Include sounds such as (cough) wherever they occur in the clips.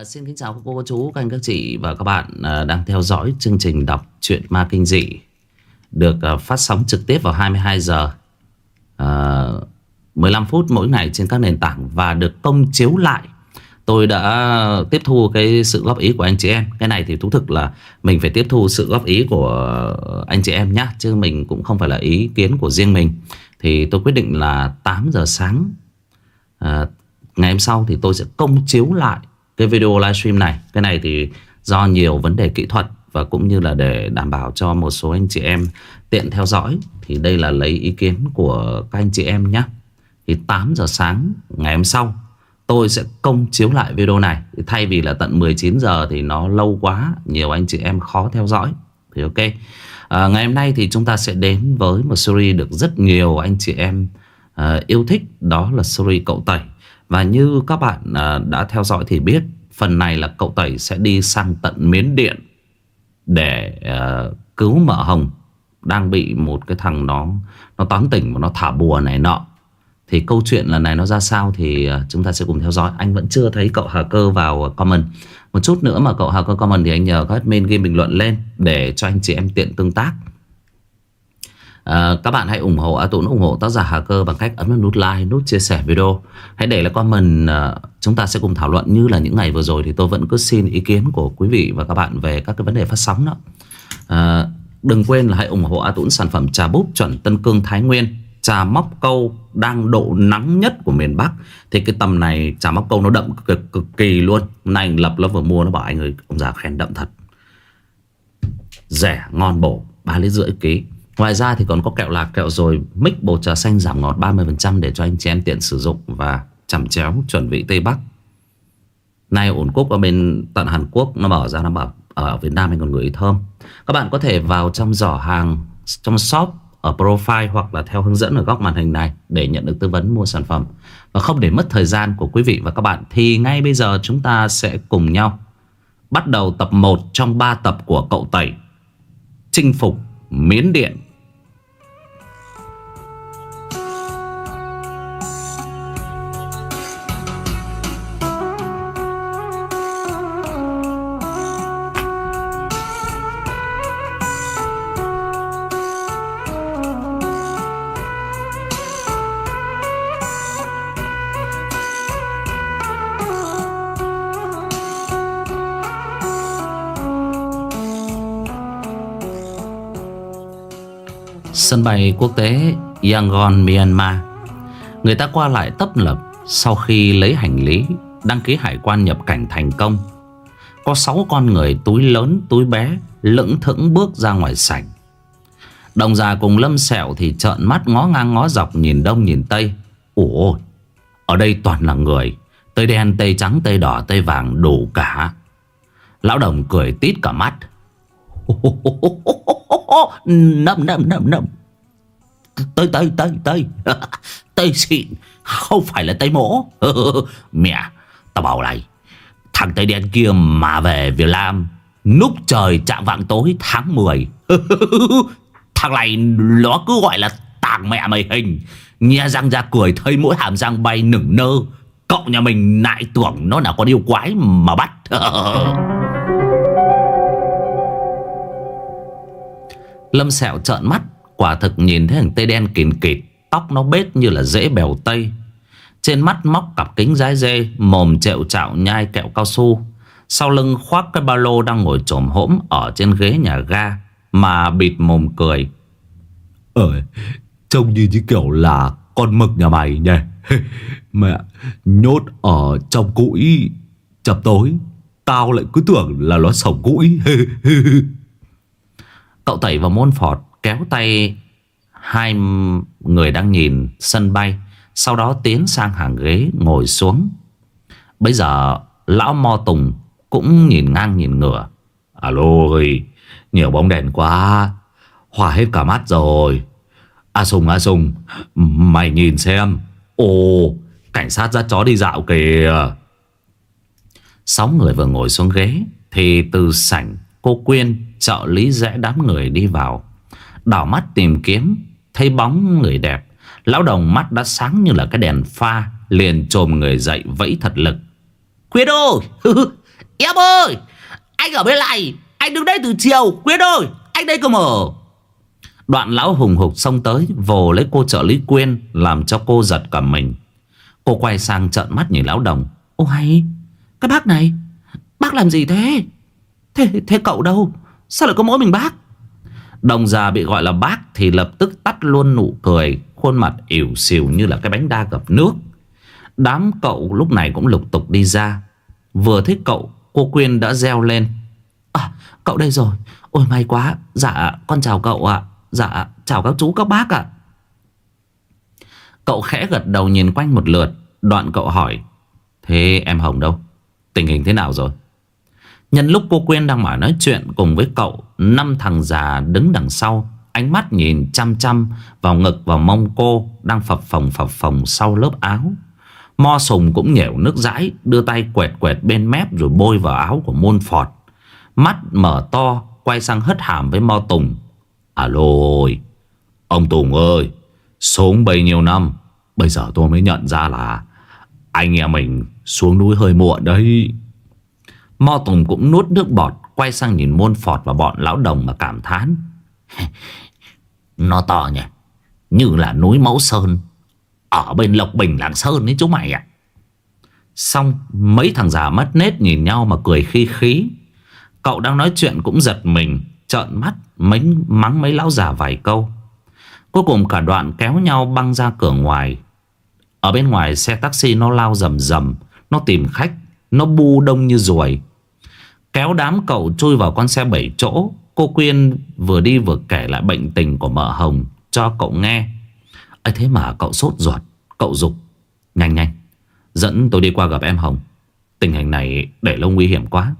À, xin kính chào các cô, chú, các anh, các chị và các bạn à, đang theo dõi chương trình đọc truyện ma kinh dị được à, phát sóng trực tiếp vào 22 giờ à, 15 phút mỗi ngày trên các nền tảng và được công chiếu lại. Tôi đã tiếp thu cái sự góp ý của anh chị em. Cái này thì thú thực là mình phải tiếp thu sự góp ý của anh chị em nhé. Chứ mình cũng không phải là ý kiến của riêng mình. Thì tôi quyết định là 8 giờ sáng à, ngày hôm sau thì tôi sẽ công chiếu lại cái video livestream này. Cái này thì do nhiều vấn đề kỹ thuật Và cũng như là để đảm bảo cho một số anh chị em tiện theo dõi. Thì đây là lấy ý kiến của các anh chị em nhé. Thì 8 giờ sáng ngày hôm sau Tôi sẽ công chiếu lại video này. Thay vì là tận 19 giờ thì nó lâu quá Nhiều anh chị em khó theo dõi. Thì ok. À, Ngày hôm nay thì chúng ta sẽ đến với một series được rất nhiều anh chị em uh, yêu thích. Đó là series cậu tẩy. Và như các bạn à, đã theo dõi thì biết Phần này là cậu Tẩy sẽ đi sang tận Miến Điện Để uh, cứu mợ Hồng Đang bị một cái thằng nó Nó tán tỉnh và nó thả bùa này nọ. Thì câu chuyện lần này nó ra sao Thì ờ, chúng ta sẽ cùng theo dõi. Anh vẫn chưa thấy cậu Hà Cơ vào ờ, comment. Một chút nữa mà cậu Hà Cơ comment Thì anh nhờ các admin ghi bình luận lên Để cho anh chị em tiện tương tác. À, các bạn hãy ủng hộ A Tuấn ủng hộ tác giả Hà Cơ bằng cách ấn vào nút like, nút chia sẻ video. Hãy để lại comment à, chúng ta sẽ cùng thảo luận như là những ngày vừa rồi thì tôi vẫn cứ xin ý kiến của quý vị và các bạn về các cái vấn đề phát sóng đó. À, đừng quên là hãy ủng hộ A tuấn sản phẩm trà búp chuẩn Tân Cương Thái Nguyên. Trà móc câu đang độ nắng nhất của miền Bắc Thì cái tầm này trà móc câu nó đậm cực, cực kỳ luôn Nay anh Lập nó vừa mua nó bảo anh ơi Ông già khen đậm thật Rẻ ngon bổ ba lít rưỡi ký Ngoài ra thì còn có kẹo lạc, kẹo rồi Mix bột trà xanh giảm ngọt 30% Để cho anh chị em tiện sử dụng Và chẩm chéo chuẩn vị Tây Bắc. Nay ổn cúc ở bên tận Hàn Quốc, Nó bảo ra, nó bảo ở Việt Nam anh còn gửi thơm. Các bạn có thể vào trong giỏ hàng, Trong shop ở profile Hoặc là theo hướng dẫn ở góc màn hình này Để nhận được tư vấn mua sản phẩm. Và không để mất thời gian của quý vị và các bạn Thì ngay bây giờ chúng ta sẽ cùng nhau Bắt đầu tập 1 trong 3 tập của cậu Tẩy, Chinh phục Miến Điện. Sân bay quốc tế Yangon, Myanmar. Người ta qua lại tấp lập Sau khi lấy hành lý Đăng ký hải quan nhập cảnh thành công. Có 6 con người túi lớn túi bé Lững thững bước ra ngoài sảnh. Đồng già cùng lâm sẹo Thì trợn mắt ngó ngang ngó dọc Nhìn đông nhìn tây. Ủa ôi, Ở đây toàn là người Tây đen, tây trắng, tây đỏ, tây vàng đủ cả. Lão đồng cười tít cả mắt. (laughs) Nâm nâm nâm nâm Tới tới tới tới. (laughs) Tới xịn. Không phải là Tây mỗ. (laughs) Mẹ, Tao bảo này, Thằng Tây đen kia mà về Việt Nam, Núp trời chạm vạng tối tháng 10 (laughs) Thằng này, nó cứ gọi là tàng mẹ mày hình. Nghe răng ra cười, thấy mỗi hàm răng bay nửng nơ. Cậu nhà mình lại tưởng nó là con yêu quái mà bắt. Lâm sẹo trợn mắt. Quả thực nhìn thấy thằng tây đen kìn kịt Tóc nó bết như là rễ bèo tây. Trên mắt móc cặp kính rái dê Mồm trẹo trạo nhai kẹo cao su. Sau lưng khoác cái ba lô đang ngồi trồm hỗm Ở trên ghế nhà ga Mà bịt mồm cười. Ờ Trông như như kiểu là con mực nhà mày nhỉ? (laughs) Mẹ Nhốt ở trong cũi Chập tối Tao lại cứ tưởng là nó sống cũi (laughs) Cậu tẩy vào môn phọt kéo tay hai người đang nhìn sân bay. Sau đó tiến sang hàng ghế ngồi xuống. Bây giờ lão Mo Tùng cũng nhìn ngang nhìn ngửa. Alo ơi, nhiều bóng đèn quá. Hòa hết cả mắt rồi. A Sùng, A Sùng, mày nhìn xem. Ồ, cảnh sát dắt chó đi dạo kìa. Sáu người vừa ngồi xuống ghế thì từ sảnh cô Quyên trợ lý rẽ đám người đi vào. Đảo mắt tìm kiếm Thấy bóng người đẹp. Lão đồng mắt đã sáng như là cái đèn pha Liền trồm người dậy vẫy thật lực. Quyên ơi Em ơi! Anh ở bên này Anh đứng đây từ chiều Quyên ơi! Anh đây cơ mở Đoạn lão hùng hục xông tới Vồ lấy cô trợ lý Quyên Làm cho cô giật cả mình. Cô quay sang trợn mắt nhìn lão đồng. Ô hay Cái bác này Bác làm gì thế? Thế, thế cậu đâu? Sao lại có mỗi mình bác Đồng già bị gọi là bác Thì lập tức tắt luôn nụ cười, Khuôn mặt ỉu xìu như là cái bánh đa gập nước. Đám cậu lúc này cũng lục tục đi ra. Vừa thấy cậu, Cô Quyên đã reo lên. À cậu đây rồi. Ôi, may quá. Dạ con chào cậu ạ. Dạ chào các chú, các bác ạ. Cậu khẽ gật đầu nhìn quanh một lượt. Đoạn cậu hỏi, Thế em Hồng đâu? Tình hình thế nào rồi? Nhân lúc cô Quyên đang mở nói chuyện cùng với cậu, Năm thằng già đứng đằng sau, Ánh mắt nhìn chăm chăm Vào ngực vào mông cô Đang phập phồng phập phồng sau lớp áo. Mo sùng cũng nhẻo nước dãi, Đưa tay quẹt quẹt bên mép Rồi bôi vào áo của môn phọt Mắt mở to, Quay sang hất hàm với Mo Tùng. Alo ơi, Ông Tùng ơi Sống bấy nhiêu năm, Bây giờ tôi mới nhận ra là Anh em mình xuống núi hơi muộn đấy. Mo Tùng cũng nuốt nước bọt Quay sang nhìn môn phọt và bọn lão đồng mà cảm thán. Nó to nhỉ Như là núi Mẫu Sơn. Ở bên Lộc Bình Lạng Sơn ấy chú mày ạ. Xong mấy thằng già mất nết nhìn nhau mà cười khi khí. Cậu đang nói chuyện cũng giật mình Trợn mắt mấy, mắng mấy lão già vài câu. Cuối cùng cả đoạn kéo nhau băng ra cửa ngoài. Ở bên ngoài xe taxi nó lao rầm rầm Nó tìm khách Nó bu đông như ruồi. Kéo đám cậu chui vào con xe bảy chỗ. Cô Quyên vừa đi vừa kể lại bệnh tình của mợ Hồng Cho cậu nghe. Ấy thế mà cậu sốt ruột, Cậu dục. Nhanh nhanh, Dẫn tôi đi qua gặp em Hồng. Tình hình này để lâu nguy hiểm quá.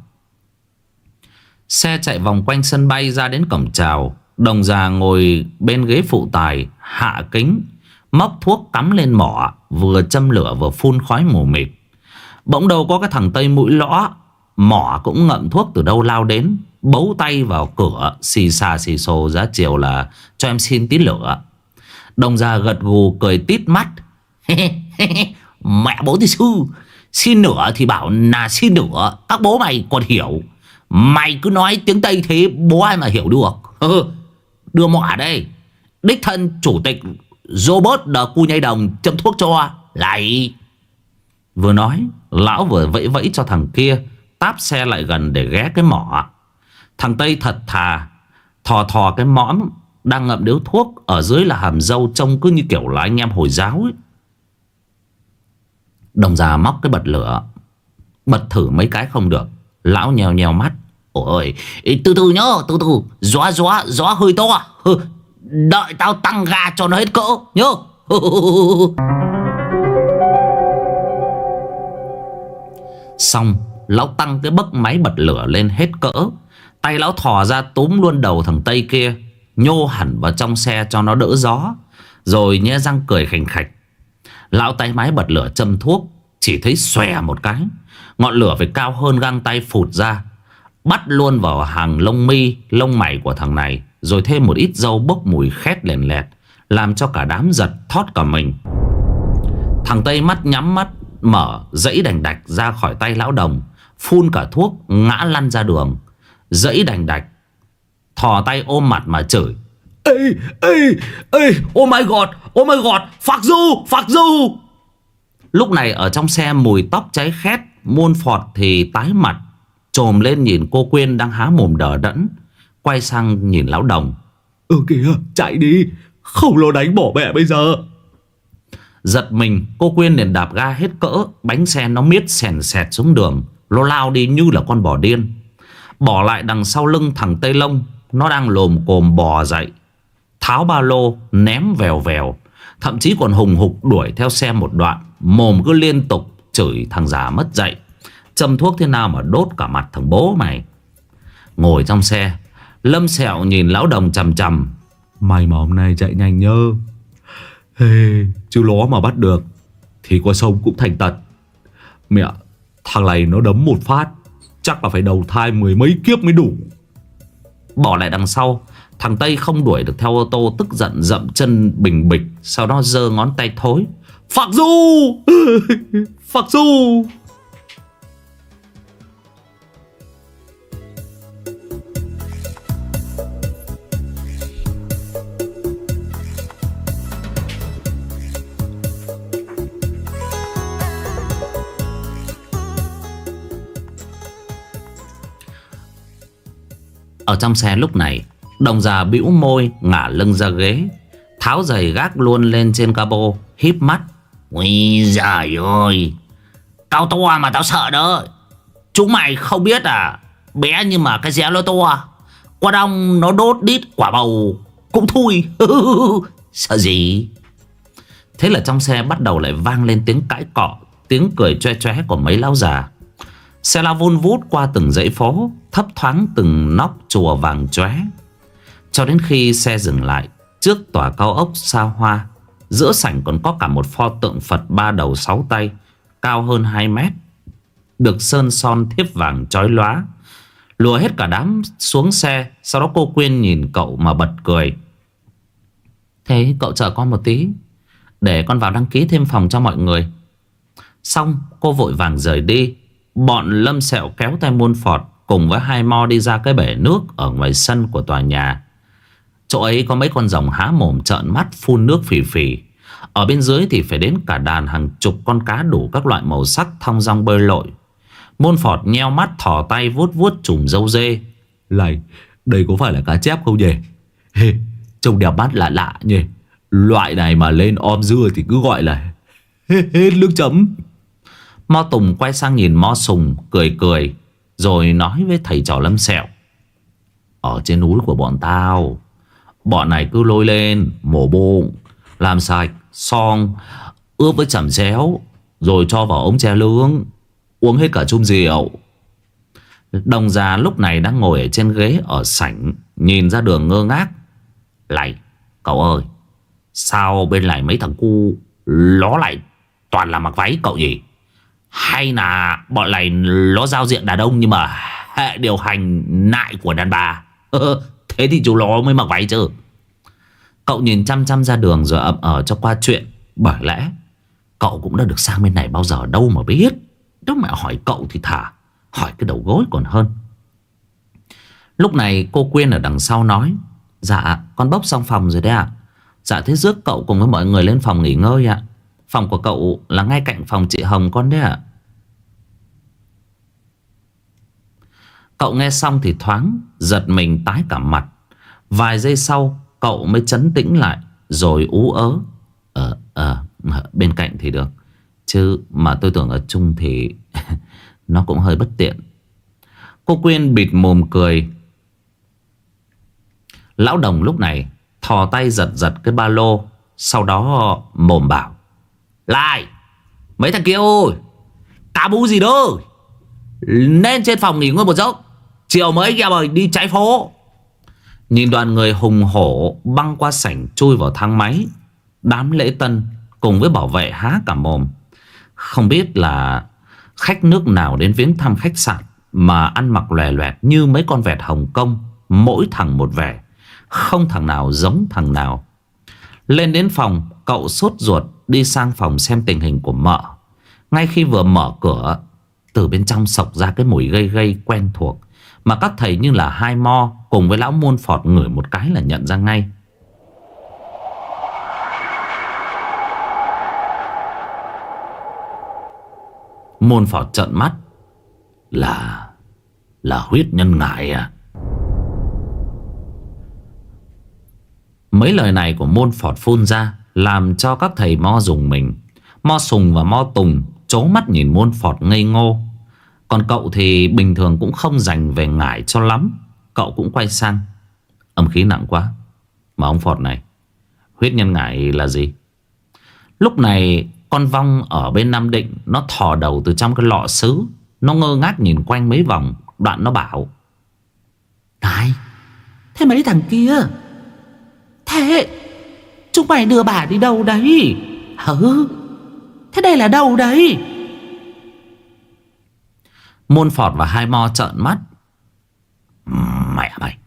Xe chạy vòng quanh sân bay ra đến cổng chào. Đồng già ngồi bên ghế phụ tài, Hạ kính, Móc thuốc cắm lên mỏ, Vừa châm lửa vừa phun khói mù mịt. Bỗng đầu có cái thằng Tây mũi lõ Mỏ cũng ngậm thuốc từ đâu lao đến, Bấu tay vào cửa, Xì xà xì xồ giá chiều là Cho em xin tí lửa Đồng già gật gù, cười tít mắt. (laughs) Mẹ bố thì sư, Xin nửa thì bảo là xin nửa Các bố mày còn hiểu. Mày cứ nói tiếng Tây thế, bố ai mà hiểu được? (laughs) Đưa mỏ đây. Đích thân chủ tịch Robert đờ cu nhây đồng châm thuốc cho, Lại. Vừa nói, Lão vừa vẫy vẫy cho thằng kia Táp xe lại gần để ghé cái mỏ. Thằng Tây thật thà, Thò thò cái mõm Đang ngậm điếu thuốc Ở dưới là hàm dâu Trông cứ như kiểu là anh em Hồi giáo ấy. Đồng già móc cái bật lửa, Bật thử mấy cái không được. Lão nhèo nhèo mắt. Ôi từ từ nhá từ từ Gió gió gió hơi to. Đợi tao tăng ga cho nó hết cỡ, nhớ. (laughs) Xong Lão tăng cái bấc máy bật lửa lên hết cỡ. Tay lão thò ra túm luôn đầu thằng Tây kia, Nhô hẳn vào trong xe cho nó đỡ gió, Rồi nhe răng cười khành khạch. Lão tay máy bật lửa châm thuốc, Chỉ thấy xòe một cái. Ngọn lửa phải cao hơn găng tay phụt ra, Bắt luôn vào hàng lông mi, Lông mày của thằng này, Rồi thêm một ít dâu bốc mùi khét lèn lẹt, Làm cho cả đám giật thót cả mình. Thằng Tây mắt nhắm mắt, Mở dãy đành đạch ra khỏi tay lão đồng. Phun cả thuốc ngã lăn ra đường. Dãy đành đạch Thò tay ôm mặt mà chửi. Ê, ê, ê, oh my god, oh my god, phạc du, phạc du. Lúc này ở trong xe mùi tóc cháy khét Muôn phọt thì tái mặt Trồm lên nhìn cô Quyên đang há mồm đờ đẫn Quay sang nhìn lão đồng. Ừ kìa chạy đi Không lo đánh bỏ mẹ bây giờ. Giật mình cô Quyên liền đạp ga hết cỡ Bánh xe nó miết sèn sẹt xuống đường nó lao đi như là con bò điên. Bỏ lại đằng sau lưng thằng Tây Lông Nó đang lồm cồm bò dậy. Tháo ba lô ném vèo vèo. Thậm chí còn hùng hục đuổi theo xe một đoạn Mồm cứ liên tục chửi thằng già mất dậy Châm thuốc thế nào mà đốt cả mặt thằng bố mày? Ngồi trong xe Lâm sẹo nhìn lão đồng chầm chầm Mày mà hôm nay chạy nhanh nhớ. Hey, Chứ ló mà bắt được Thì qua sông cũng thành tật. Mẹ Thằng này nó đấm một phát, Chắc là phải đầu thai mười mấy kiếp mới đủ. Bỏ lại đằng sau, Thằng Tây không đuổi được theo ô tô, Tức giận dậm chân bình bịch, Sau đó giơ ngón tay thối. Phạc Du! (laughs) Phạc Du! Ở trong xe lúc này. Đồng già bĩu môi, ngả lưng ra ghế. Tháo giày gác luôn lên trên cabo Híp mắt. Ui giời ơi, Tao to mà tao sợ đó. Chúng mày không biết à Bé nhưng mà cái rẽ nó to à. Qua đông nó đốt đít quả bầu, Cũng thui. (laughs) Sợ gì? Thế là trong xe bắt đầu lại vang lên tiếng cãi cọ, Tiếng cười choe choe của mấy lão già. Xe lao vun vút qua từng dãy phố, Thấp thoáng từng nóc chùa vàng chóe. Cho đến khi xe dừng lại, Trước tòa cao ốc xa hoa, Giữa sảnh còn có cả một pho tượng Phật ba đầu sáu tay, Cao hơn 2 mét, Được sơn son thiếp vàng chói lóa. Lùa hết cả đám xuống xe, Sau đó cô Quyên nhìn cậu mà bật cười. Thế cậu chờ con một tí, Để con vào đăng ký thêm phòng cho mọi người. Xong, cô vội vàng rời đi. Bọn lâm sẹo kéo tay muôn phọt Cùng với hai mo đi ra cái bể nước Ở ngoài sân của tòa nhà. Chỗ ấy có mấy con rồng há mồm trợn mắt phun nước phì phì. Ở bên dưới thì phải đến cả đàn hàng chục con cá đủ các loại màu sắc thong dong bơi lội. Môn phọt nheo mắt thỏ tay vuốt vuốt chùm dâu dê. Này đây có phải là cá chép không nhỉ? Hê, Trông đẹp mắt lạ lạ nhỉ. Loại này mà lên om dưa thì cứ gọi là Hết nước chấm. Mo Tùng quay sang nhìn Mo Sùng, cười cười, Rồi nói với thầy trò Lâm Sẹo. Ở trên núi của bọn tao, Bọn này cứ lôi lên, Mổ bụng, Làm sạch, Xong, Ướp với chẩm chéo, Rồi cho vào ống tre lướng Uống hết cả chung rượu. Đồng già lúc này đang ngồi ở trên ghế Ở sảnh, Nhìn ra đường ngơ ngác. Lại cậu ơi, Sao bên này mấy thằng cu Nó lại toàn là mặc váy cậu gì? Hay là bọn này nó giao diện đàn ông nhưng mà hệ điều hành nại của đàn bà. (laughs) Thế thì chú nó mới mặc váy chứ. Cậu nhìn chăm chăm ra đường rồi ậm ở cho qua chuyện. Bởi lẽ, cậu cũng đã được sang bên này bao giờ đâu mà biết. Nếu mẹ hỏi cậu thì thả. Hỏi cái đầu gối còn hơn. Lúc này cô Quyên ở đằng sau nói. Dạ con bốc xong phòng rồi đấy ạ. Dạ thế rước cậu cùng với mọi người lên phòng nghỉ ngơi ạ. Phòng của cậu là ngay cạnh phòng chị Hồng con đấy ạ. Cậu nghe xong thì thoáng, Giật mình tái cả mặt. Vài giây sau, Cậu mới chấn tĩnh lại, Rồi ú ớ. Ờ ờ bên cạnh thì được. Chứ mà tôi tưởng ở chung thì (laughs) Nó cũng hơi bất tiện. Cô Quyên bịt mồm cười. Lão đồng lúc này Thò tay giật giật cái ba lô, Sau đó mồm bảo lại, Mấy thằng kia ôi, Cá bú gì đâu Nên trên phòng nghỉ ngơi một giấc. Chiều mới kia mời đi trái phố. Nhìn đoàn người hùng hổ Băng qua sảnh chui vào thang máy. Đám lễ tân Cùng với bảo vệ há cả mồm. Không biết là Khách nước nào đến viếng thăm khách sạn Mà ăn mặc lòe loẹt như mấy con vẹt Hồng Kông, Mỗi thằng một vẻ, Không thằng nào giống thằng nào. Lên đến phòng, Cậu sốt ruột đi sang phòng xem tình hình của mợ. Ngay khi vừa mở cửa, Từ bên trong sộc ra cái mùi gây gây quen thuộc Mà các thầy như là hai mo Cùng với lão môn phọt ngửi một cái là nhận ra ngay. Môn phọt trợn mắt. Là Là huyết nhân ngại à? Mấy lời này của môn phọt phun ra làm cho các thầy mo dùng mình. Mo sùng và mo tùng, Chố mắt nhìn môn phọt ngây ngô. Còn cậu thì bình thường cũng không dành về ngải cho lắm. Cậu cũng quay sang. Âm khí nặng quá. Mà ông phọt này, Huyết nhân ngải là gì? Lúc này, con vong ở bên Nam Định, Nó thò đầu từ trong cái lọ sứ Nó ngơ ngác nhìn quanh mấy vòng, Đoạn nó bảo, Này, Thế mấy thằng kia. Thế Chúng mày đưa bà đi đâu đấy? Hứ Thế đây là đâu đấy? Môn Phọt và hai mo trợn mắt. Mẹ mày,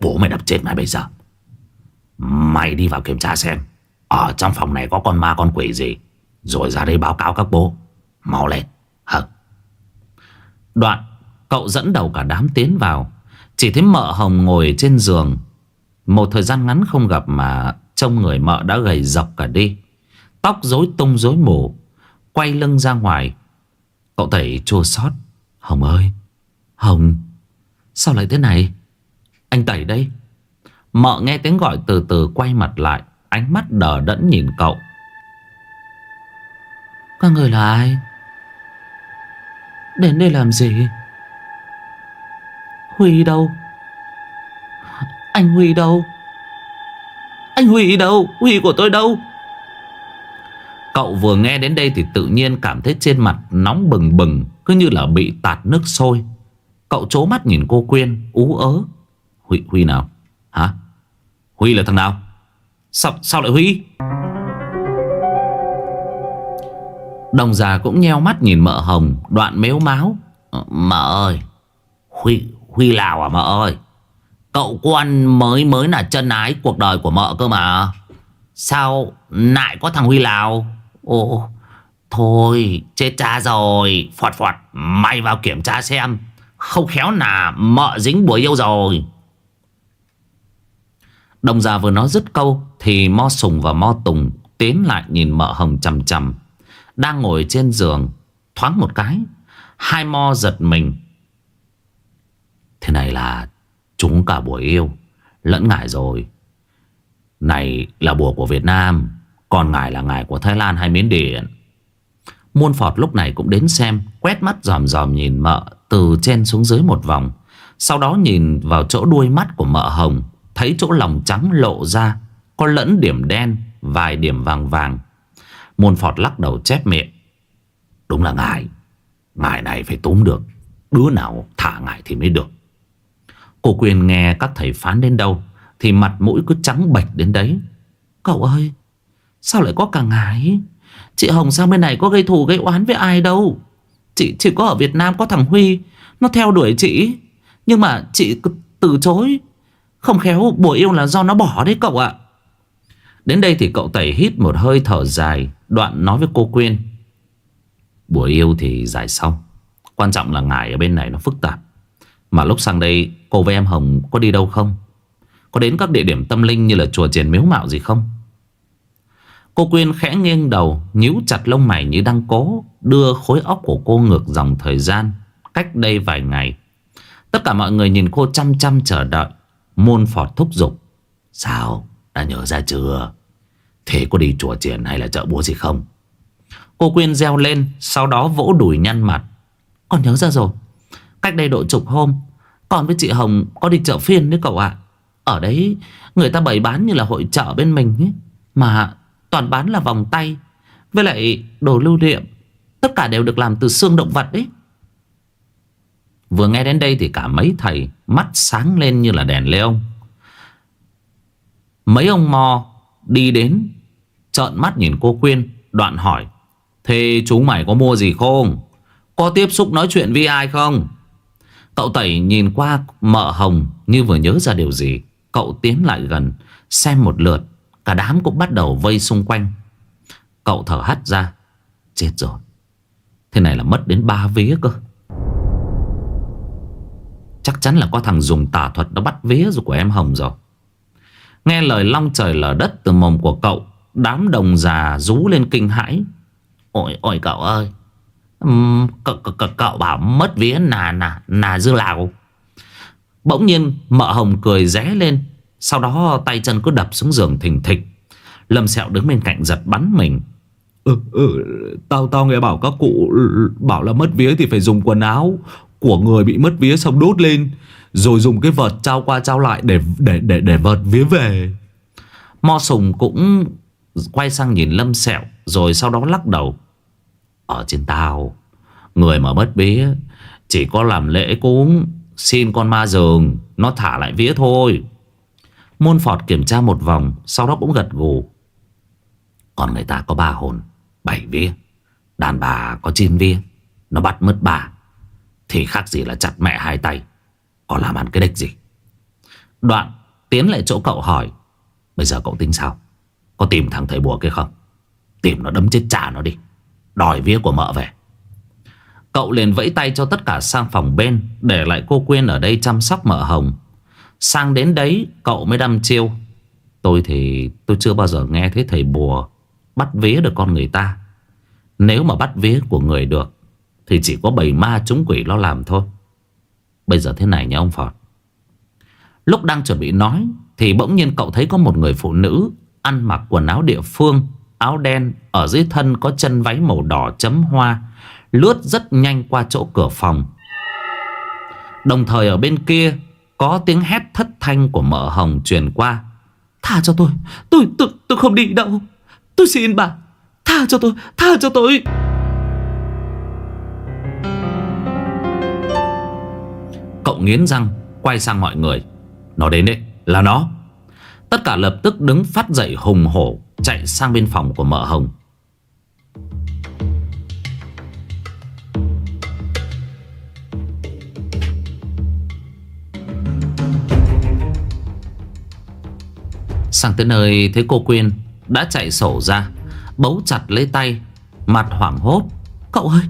Bố mày đập chết mày bây giờ. Mày đi vào kiểm tra xem, Ở trong phòng này có con ma, con quỷ gì? Rồi ra đây báo cáo các bố. Mau lên. Hờ Đoạn, cậu dẫn đầu cả đám tiến vào. Chỉ thấy mợ hồng ngồi trên giường. Một thời gian ngắn không gặp mà Trông người mợ đã gầy dọc cả đi. Tóc rối tung rối mù. Quay lưng ra ngoài. Cậu tẩy chua xót. Hồng ơi, Hồng, Sao lại thế này? Anh Tẩy đây. Mợ nghe tiếng gọi từ từ quay mặt lại. Ánh mắt đờ đẫn nhìn cậu. Các người là ai? Đến đây làm gì? Huy đâu? Anh Huy đâu? Anh Huy đâu? Huy của tôi đâu? Cậu vừa nghe đến đây thì tự nhiên cảm thấy trên mặt nóng bừng bừng Cứ như là bị tạt nước sôi. Cậu chố mắt nhìn cô Quyên ú ớ. Huy, Huy nào? Hả? Huy là thằng nào? Sao, sao lại Huy? Đồng già cũng nheo mắt nhìn mợ hồng Đoạn mếu máu. Ờ, mợ ơi Huy, Huy Lào à mợ ơi? Cậu quan mới mới là chân ái cuộc đời của mợ cơ mà. Sao lại có thằng Huy Lào? Ồ, Thôi, chết cha rồi. Phọt phọt Mày vào kiểm tra xem. Không khéo là mợ dính bùa yêu rồi. Đồng già vừa nói dứt câu Thì Mo Sùng và Mo Tùng Tiến lại nhìn mợ hồng chầm chầm Đang ngồi trên giường, Thoáng một cái, Hai Mo giật mình. Thế này là Chúng cả bùa yêu. Lẫn ngải rồi. Này là bùa của Việt Nam, Còn ngải là ngải của Thái Lan hay Miến Điện. Muôn Phọt lúc này cũng đến xem, Quét mắt dòm dòm nhìn mợ Từ trên xuống dưới một vòng. Sau đó nhìn vào chỗ đuôi mắt của mợ hồng, Thấy chỗ lòng trắng lộ ra, Có lẫn điểm đen, Vài điểm vàng vàng. Muôn Phọt lắc đầu chép miệng. Đúng là ngài Ngài này phải túm được. Đứa nào thả ngài thì mới được. Cô Quyên nghe các thầy phán đến đâu, Thì mặt mũi cứ trắng bệch đến đấy. Cậu ơi, Sao lại có cả ngài? Chị Hồng sang bên này có gây thù gây oán với ai đâu? Chị chỉ có ở Việt Nam có thằng Huy, Nó theo đuổi chị. Nhưng mà chị từ chối. Không khéo bùa yêu là do nó bỏ đấy cậu ạ. Đến đây thì cậu tẩy hít một hơi thở dài, Đoạn nói với cô Quyên. Bùa yêu thì giải xong Quan trọng là ngài ở bên này nó phức tạp. Mà lúc sang đây, cô với em Hồng có đi đâu không? Có đến các địa điểm tâm linh như là chùa triển miếu mạo gì không? Cô Quyên khẽ nghiêng đầu, nhíu chặt lông mày như đang cố Đưa khối óc của cô ngược dòng thời gian Cách đây vài ngày. Tất cả mọi người nhìn cô chăm chăm chờ đợi Môn phọt thúc giục. Sao? Đã nhớ ra chưa? Thế có đi chùa triển hay là chợ búa gì không? Cô Quyên reo lên, Sau đó vỗ đùi nhăn mặt. Con nhớ ra rồi. Cách đây độ chục hôm, Con với chị Hồng có đi chợ phiên đấy cậu ạ. Ở đấy, người ta bày bán như là hội chợ bên mình ấy. Mà toàn bán là vòng tay, Với lại đồ lưu niệm. Tất cả đều được làm từ xương động vật đấy Vừa nghe đến đây thì cả mấy thầy Mắt sáng lên như là đèn lê ông. Mấy ông mò đi đến, Trợn mắt nhìn cô Quyên, Đoạn hỏi, Thế chú mày có mua gì không? Có tiếp xúc nói chuyện với ai không? Cậu Tẩy nhìn qua mợ hồng Như vừa nhớ ra điều gì. Cậu tiến lại gần, Xem một lượt, Cả đám cũng bắt đầu vây xung quanh. Cậu thở hắt ra, Chết rồi. Thế này là mất đến ba vía cơ. Chắc chắn là có thằng dùng tà thuật Đã bắt vía rồi của em Hồng rồi. Nghe lời long trời lở đất Từ mồm của cậu, Đám đồng già rú lên kinh hãi. Ôi ôi cậu ơi cậu, cậu, cậu bảo mất vía là là là dư lào Bỗng nhiên mợ hồng cười ré lên Sau đó tay chân cứ đập xuống giường thình thịch Lâm sẹo đứng bên cạnh giật bắn mình Ừ, ừ, tao tao nghe bảo các cụ bảo là mất vía thì phải dùng quần áo của người bị mất vía xong đốt lên rồi dùng cái vợt trao qua trao lại để để để để vợt vía về. Mo Sùng cũng quay sang nhìn Lâm Sẹo rồi sau đó lắc đầu. Ở trên tao, người mà mất vía chỉ có làm lễ cúng xin con ma rừng nó thả lại vía thôi. Môn Phọt kiểm tra một vòng sau đó cũng gật gù. Còn người ta có ba hồn, bảy vía, đàn bà có chín vía, nó bắt mất bà thì khác gì là chặt mẹ hai tay. Có làm ăn cái đích gì? Đoạn tiến lại chỗ cậu hỏi Bây giờ cậu tính sao? Có tìm thằng thầy bùa kia không? Tìm nó đấm chết trả nó đi. Đòi vía của mợ về. Cậu liền vẫy tay cho tất cả sang phòng bên Để lại cô Quyên ở đây chăm sóc mợ hồng. Sang đến đấy, cậu mới đâm chiêu. Tôi thì, tôi chưa bao giờ nghe thấy thầy bùa Bắt vía được con người ta. Nếu mà bắt vía của người được, thì chỉ có bầy ma chúng quỷ lo làm thôi. Bây giờ thế này nha ông Phọt? Lúc đang chuẩn bị nói, Thì bỗng nhiên cậu thấy có một người phụ nữ Ăn mặc quần áo địa phương Áo đen, Ở dưới thân có chân váy màu đỏ chấm hoa, Lướt rất nhanh qua chỗ cửa phòng. Đồng thời ở bên kia, Có tiếng hét thất thanh của mợ hồng truyền qua. Tha cho tôi Tôi tôi tôi không đi đâu. Tôi xin bà, Tha cho tôi, Tha cho tôi. Cậu nghiến răng, Quay sang mọi người. Nó đến đấy, Là nó. Tất cả lập tức đứng phát dậy hùng hổ, Chạy sang bên phòng của mợ hồng. Sang tới nơi, thấy cô Quyên Đã chạy sổ ra, Bấu chặt lấy tay, Mặt hoảng hốt. Cậu ơi,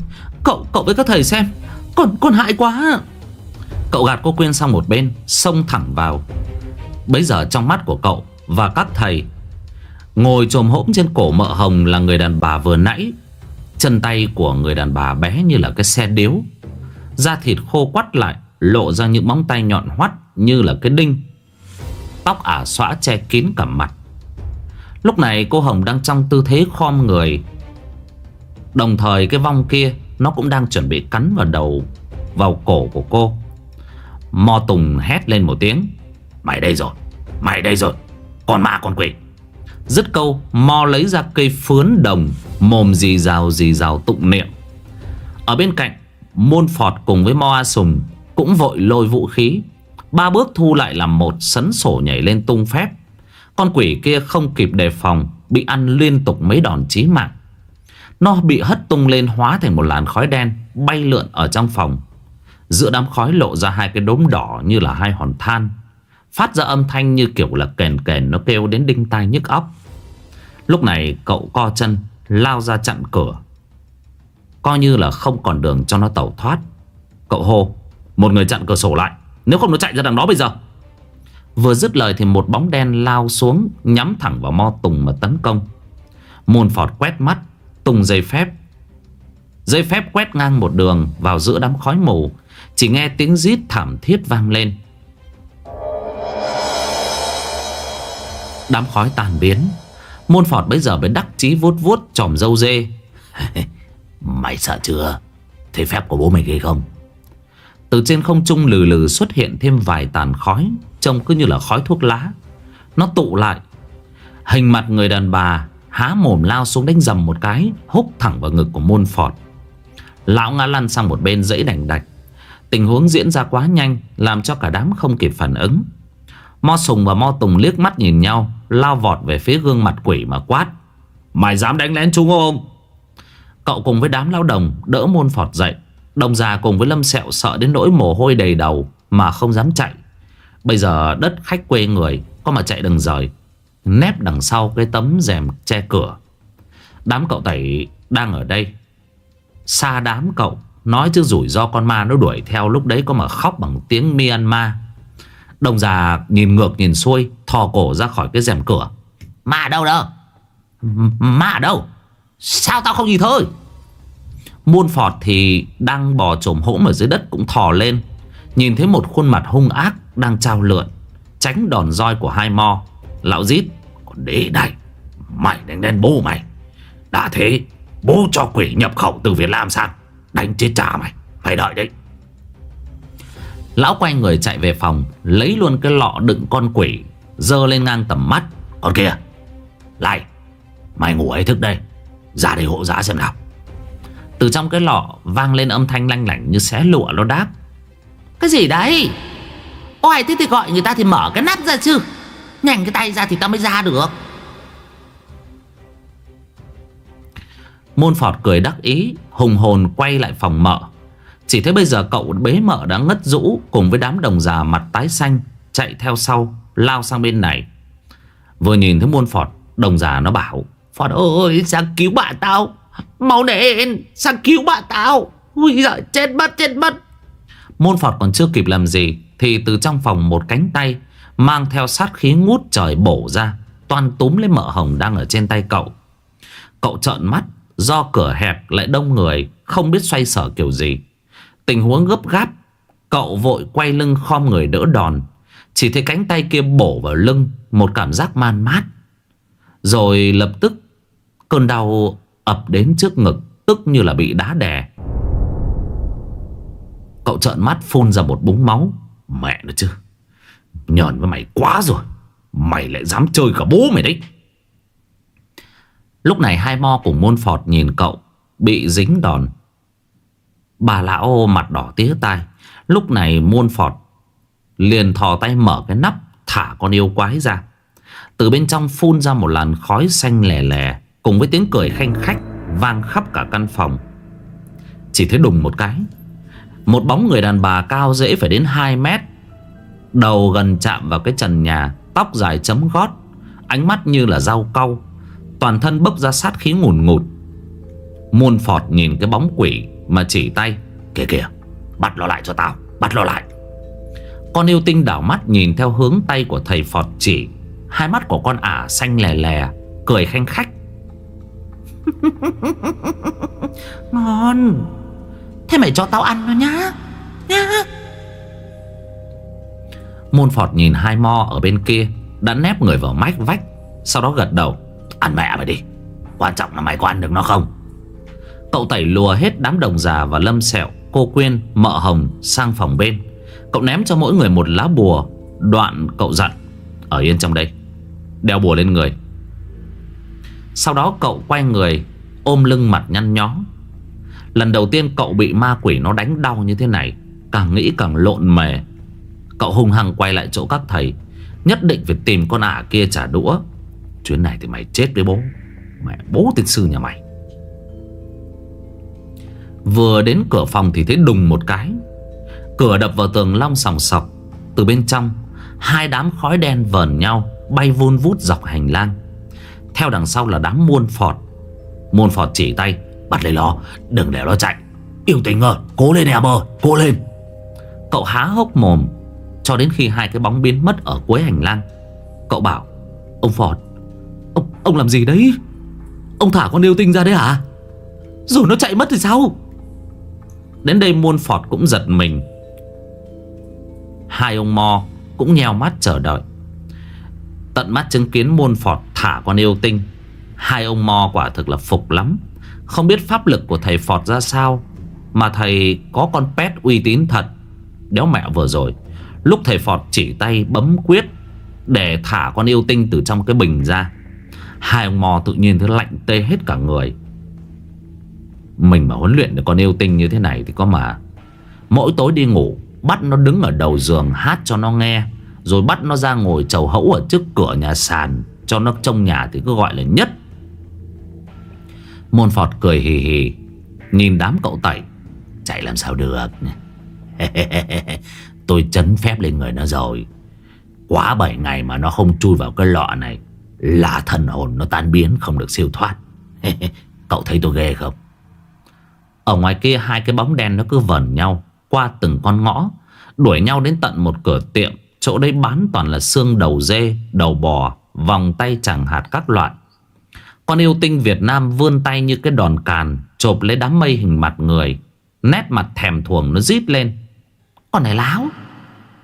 Cậu cậu với các thầy xem, con con hại quá. Cậu gạt cô Quyên sang một bên, Xông thẳng vào. Bây giờ trong mắt của cậu Và các thầy. Ngồi trồm hỗn trên cổ mợ hồng Là người đàn bà vừa nãy. Chân tay của người đàn bà bé như là cái xe điếu. Da thịt khô quắt lại, Lộ ra những móng tay nhọn hoắt Như là cái đinh. Tóc ả xõa che kín cả mặt. Lúc này cô Hồng đang trong tư thế khom người. Đồng thời cái vong kia Nó cũng đang chuẩn bị cắn vào đầu, Vào cổ của cô. Mo Tùng hét lên một tiếng. Mày đây rồi, Mày đây rồi. Còn ma còn quỷ. Dứt câu, Mo lấy ra cây phướn đồng, Mồm dì rào dì rào tụng niệm. Ở bên cạnh Môn Phọt cùng với Mo A Sùng Cũng vội lôi vũ khí. Ba bước thu lại làm một sấn sổ nhảy lên tung phép. Con quỷ kia không kịp đề phòng, Bị ăn liên tục mấy đòn chí mạng. Nó bị hất tung lên hóa thành một làn khói đen, Bay lượn ở trong phòng. Giữa đám khói lộ ra hai cái đốm đỏ như là hai hòn than. Phát ra âm thanh như kiểu là kèn kèn Nó kêu đến đinh tai nhức óc. Lúc này cậu co chân, Lao ra chặn cửa. Coi như là không còn đường cho nó tẩu thoát. Cậu hô, Một người chặn cửa sổ lại, Nếu không nó chạy ra đằng đó bây giờ. Vừa dứt lời thì một bóng đen lao xuống, Nhắm thẳng vào Mo Tùng mà tấn công. Môn Phọt quét mắt Tùng dây phép. Dây phép quét ngang một đường Vào giữa đám khói mù. Chỉ nghe tiếng rít thảm thiết vang lên. Đám khói tàn biến. Môn Phọt bây giờ mới đắc chí vuốt vuốt tròm dâu dê. (laughs) Mày sợ chưa? Thế phép của bố mày ghê không? Từ trên không trung lừ lừ xuất hiện thêm vài tàn khói, Trông cứ như là khói thuốc lá. Nó tụ lại. Hình mặt người đàn bà Há mồm lao xuống đánh dầm một cái, Húc thẳng vào ngực của môn phọt. Lão ngã lăn sang một bên dãy đành đạch. Tình huống diễn ra quá nhanh, Làm cho cả đám không kịp phản ứng. Mo Sùng và Mo Tùng liếc mắt nhìn nhau Lao vọt về phía gương mặt quỷ mà quát. Mày dám đánh lén chúng không? Cậu cùng với đám lao đồng Đỡ môn phọt dậy. Đồng già cùng với Lâm Sẹo sợ đến nỗi mồ hôi đầy đầu Mà không dám chạy. Bây giờ đất khách quê người Có mà chạy đừng rời Nép đằng sau cái tấm rèm che cửa. Đám cậu tẩy đang ở đây. Xa đám cậu Nói chứ rủi ro con ma nó đuổi theo Lúc đấy có mà khóc bằng tiếng Myanmar Đồng già nhìn ngược nhìn xuôi, Thò cổ ra khỏi cái rèm cửa. Mà ở đâu đâu mà ở đâu? Sao tao không nhìn thôi? Muôn phọt thì đang bò trồm hỗm ở dưới đất cũng thò lên, Nhìn thấy một khuôn mặt hung ác đang trao lượn, Tránh đòn roi của hai mo. Lão rít Còn đế này, Mày đánh đen bố mày. Đã thế, Bố cho quỷ nhập khẩu từ Việt Nam sang, Đánh chết cha mày. Phải đợi đấy. Lão quay người chạy về phòng, Lấy luôn cái lọ đựng con quỷ Dơ lên ngang tầm mắt. Còn kia, Lại, Mày ngủ ấy thức đây, Ra đây hộ giá xem nào. Từ trong cái lọ vang lên âm thanh lanh lảnh như xé lụa nó đáp. Cái gì đấy? Ôi thế thì gọi người ta thì mở cái nắp ra chứ. Nhanh cái tay ra thì tao mới ra được. Môn Phọt cười đắc ý, Hùng hồn quay lại phòng mợ. Chỉ thấy bây giờ cậu bế mợ đã ngất rũ Cùng với đám đồng già mặt tái xanh, Chạy theo sau, Lao sang bên này. Vừa nhìn thấy môn Phọt, Đồng già nó bảo, Phọt ơi, sang cứu bà tao. Mau đến sang cứu bà tao. Ui giời, chết mất chết mất. Môn Phọt còn chưa kịp làm gì, Thì từ trong phòng một cánh tay Mang theo sát khí ngút trời bổ ra toàn túm lấy mợ hồng đang ở trên tay cậu. Cậu trợn mắt, Do cửa hẹp lại đông người, Không biết xoay sở kiểu gì. Tình huống gấp gáp, Cậu vội quay lưng khom người đỡ đòn. Chỉ thấy cánh tay kia bổ vào lưng, Một cảm giác man mát. Rồi lập tức, Cơn đau ập đến trước ngực, Tức như là bị đá đè. Cậu trợn mắt phun ra một búng máu. Mẹ nó chứ, Nhờn với mày quá rồi. Mày lại dám chơi cả bố mày đấy. Lúc này hai mo cùng môn phọt nhìn cậu, Bị dính đòn. Bà lão mặt đỏ tía tai. Lúc này muôn phọt Liền thò tay mở cái nắp, Thả con yêu quái ra. Từ bên trong phun ra một làn khói xanh lè lè, Cùng với tiếng cười khanh khách Vang khắp cả căn phòng. Chỉ thấy đùng một cái, Một bóng người đàn bà cao dễ phải đến 2 mét, Đầu gần chạm vào cái trần nhà, Tóc dài chấm gót, Ánh mắt như là rau cau, Toàn thân bốc ra sát khí ngùn ngụt. Muôn phọt nhìn cái bóng quỷ mà chỉ tay. Kìa kìa, Bắt nó lại cho tao, Bắt nó lại. Con yêu tinh đảo mắt nhìn theo hướng tay của thầy phọt chỉ. Hai mắt của con ả xanh lè lè, Cười khanh khách. (laughs) Ngon, Thế mày cho tao ăn nó nhá Nhá. Môn phọt nhìn hai mo ở bên kia, Đã nép người vào mách vách, Sau đó gật đầu. Ăn mẹ mày đi, Quan trọng là mày có ăn được nó không? Cậu tẩy lùa hết đám đồng già và lâm sẹo Cô Quyên, mợ hồng sang phòng bên. Cậu ném cho mỗi người một lá bùa Đoạn cậu dặn Ở yên trong đây. Đeo bùa lên người. Sau đó cậu quay người Ôm lưng mặt nhăn nhó. Lần đầu tiên cậu bị ma quỷ nó đánh đau như thế này Càng nghĩ càng lộn mề. Cậu hung hăng quay lại chỗ các thầy Nhất định phải tìm con ả kia trả đũa. Chuyến này thì mày chết với bố Mẹ bố tiên sư nhà mày. Vừa đến cửa phòng thì thấy đùng một cái. Cửa đập vào tường long sòng sọc. Từ bên trong Hai đám khói đen vờn nhau Bay vun vút dọc hành lang. Theo đằng sau là đám muôn phọt. Muôn phọt chỉ tay Bắt lấy nó đừng để nó chạy. Yêu tình ơi cố lên em ơi cố lên. Cậu há hốc mồm Cho đến khi hai cái bóng biến mất ở cuối hành lang. Cậu bảo Ông Phọt Ông, ông làm gì đấy? Ông thả con yêu tinh ra đấy hả? Rồi nó chạy mất thì sao? Đến đây muôn phọt cũng giật mình. Hai ông mo Cũng nheo mắt chờ đợi. Tận mắt chứng kiến muôn phọt thả con yêu tinh. Hai ông mo quả thực là phục lắm. Không biết pháp lực của thầy phọt ra sao, Mà thầy có con pet uy tín thật. Đéo mẹ vừa rồi, Lúc thầy phọt chỉ tay bấm quyết Để thả con yêu tinh từ trong cái bình ra, Hai ông mò tự nhiên thấy lạnh tê hết cả người. Mình mà huấn luyện được con yêu tinh như thế này Thì có mà. Mỗi tối đi ngủ, Bắt nó đứng ở đầu giường, hát cho nó nghe, Rồi bắt nó ra ngồi chầu hẫu ở trước cửa nhà sàn, Cho nó trong nhà thì cứ gọi là nhất. Môn Phọt cười hì hì, Nhìn đám cậu tẩy. Chạy làm sao được? (laughs) Tôi chấn phép lên người nó rồi. Quá 7 ngày mà nó không chui vào cái lọ này, Là thần hồn nó tan biến, không được siêu thoát. (laughs) Cậu thấy tôi ghê không? Ở ngoài kia hai cái bóng đen nó cứ vẩn nhau Qua từng con ngõ, Đuổi nhau đến tận một cửa tiệm, Chỗ đấy bán toàn là xương đầu dê, Đầu bò, Vòng tay chẳng hạt các loại. Con yêu tinh Việt Nam vươn tay như cái đòn càn, Chộp lấy đám mây hình mặt người, Nét mặt thèm thuồng nó rít lên. Con này láo,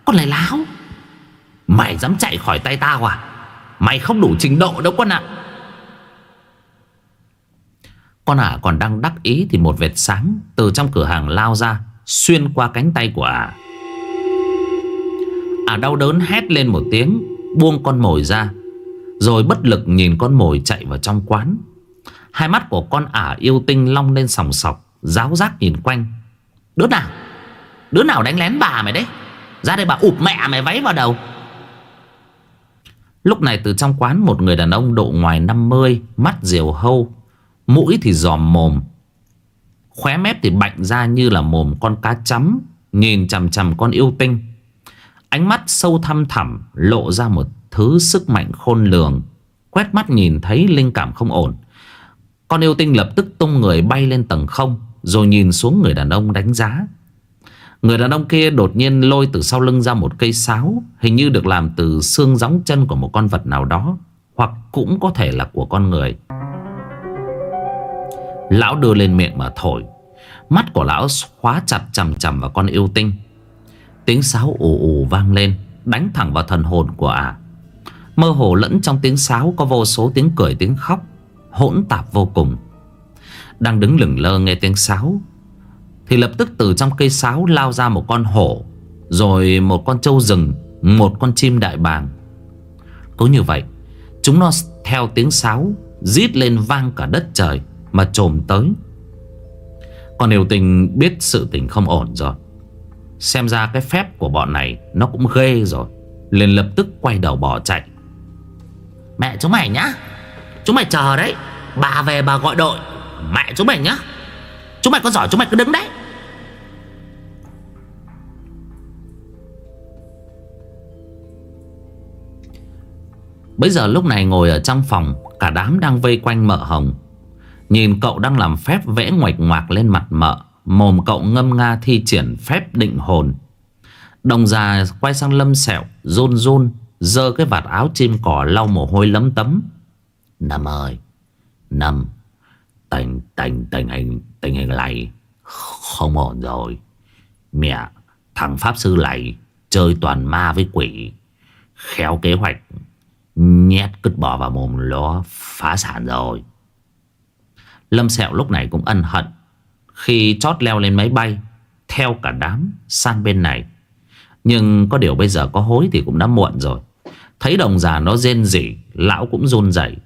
Con này láo. Mày dám chạy khỏi tay tao à? Mày không đủ trình độ đâu con ạ. Con ả còn đang đắc ý Thì một vệt sáng từ trong cửa hàng lao ra, Xuyên qua cánh tay của ả Ả đau đớn hét lên một tiếng, Buông con mồi ra, Rồi bất lực nhìn con mồi chạy vào trong quán. Hai mắt của con ả yêu tinh long lên sòng sọc, Giáo giác nhìn quanh. Đứa nào? Đứa nào đánh lén bà mày đấy? Ra đây bà ụp mẹ mày váy vào đầu. Lúc này từ trong quán một người đàn ông độ ngoài 50 Mắt diều hâu Mũi thì giòm mồm, Khóe mép thì bạnh ra như là mồm con cá chấm, Nhìn chằm chằm con yêu tinh. Ánh mắt sâu thăm thẳm Lộ ra một thứ sức mạnh khôn lường, Quét mắt nhìn thấy linh cảm không ổn. Con yêu tinh lập tức tung người bay lên tầng không, Rồi nhìn xuống người đàn ông đánh giá. Người đàn ông kia đột nhiên lôi từ sau lưng ra một cây sáo, Hình như được làm từ xương gióng chân của một con vật nào đó, Hoặc cũng có thể là của con người. Lão đưa lên miệng mà thổi. Mắt của lão khóa chặt chầm chầm vào con yêu tinh. Tiếng sáo ù ù vang lên, đánh thẳng vào thần hồn của ả. Mơ hồ lẫn trong tiếng sáo Có vô số tiếng cười, tiếng khóc, Hỗn tạp vô cùng. Đang đứng lửng lơ nghe tiếng sáo, Thì lập tức từ trong cây sáo Lao ra một con hổ, Rồi một con trâu rừng, Một con chim đại bàng. Cứ như vậy, Chúng nó theo tiếng sáo Rít lên vang cả đất trời. Mà trồm tới. Còn điều tình biết sự tình không ổn rồi. Xem ra cái phép của bọn này Nó cũng ghê rồi. Liền lập tức quay đầu bỏ chạy. Mẹ chúng mày nhá. Chúng mày chờ đấy. Bà về bà gọi đội. Mẹ chúng mày nhá. Chúng mày có giỏi chúng mày cứ đứng đấy. Bây giờ lúc này ngồi ở trong phòng Cả đám đang vây quanh mợ hồng Nhìn cậu đang làm phép vẽ ngoạch ngoạc lên mặt mợ, Mồm cậu ngâm nga thi triển phép định hồn. Đồng già quay sang lâm sẹo Rôn rôn Dơ cái vạt áo chim cỏ lau mồ hôi lấm tấm. Năm ơi Năm Tình tình tình hình tình hình này Không ổn rồi. Mẹ, Thằng Pháp Sư này Chơi toàn ma với quỷ. Khéo kế hoạch, Nhét cứt bò vào mồm nó phá sản rồi. Lâm Sẹo lúc này cũng ân hận. Khi chót leo lên máy bay Theo cả đám sang bên này. Nhưng có điều bây giờ có hối thì cũng đã muộn rồi. Thấy đồng già nó rên rỉ Lão cũng run rẩy.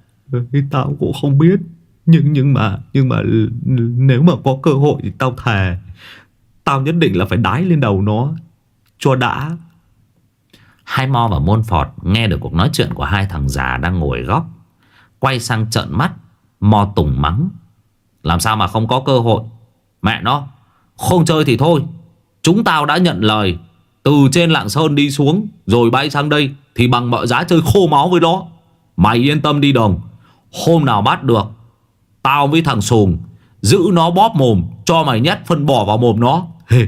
Tao cũng không biết. Nhưng nhưng mà nhưng mà nếu mà có cơ hội thì tao thề. Tao nhất định là phải đái lên đầu nó. Cho đã. Hai Mo và Môn Phọt nghe được cuộc nói chuyện của hai thằng già đang ngồi góc. Quay sang trợn mắt, Mo tùng mắng. Làm sao mà không có cơ hội? Mẹ nó, không chơi thì thôi. Chúng tao đã nhận lời. Từ trên Lạng Sơn đi xuống, rồi bay sang đây, thì bằng mọi giá chơi khô máu với nó. Mày yên tâm đi đồng. Hôm nào bắt được, tao với thằng Sùng, giữ nó bóp mồm, cho mày nhét phân bỏ vào mồm nó. Hề,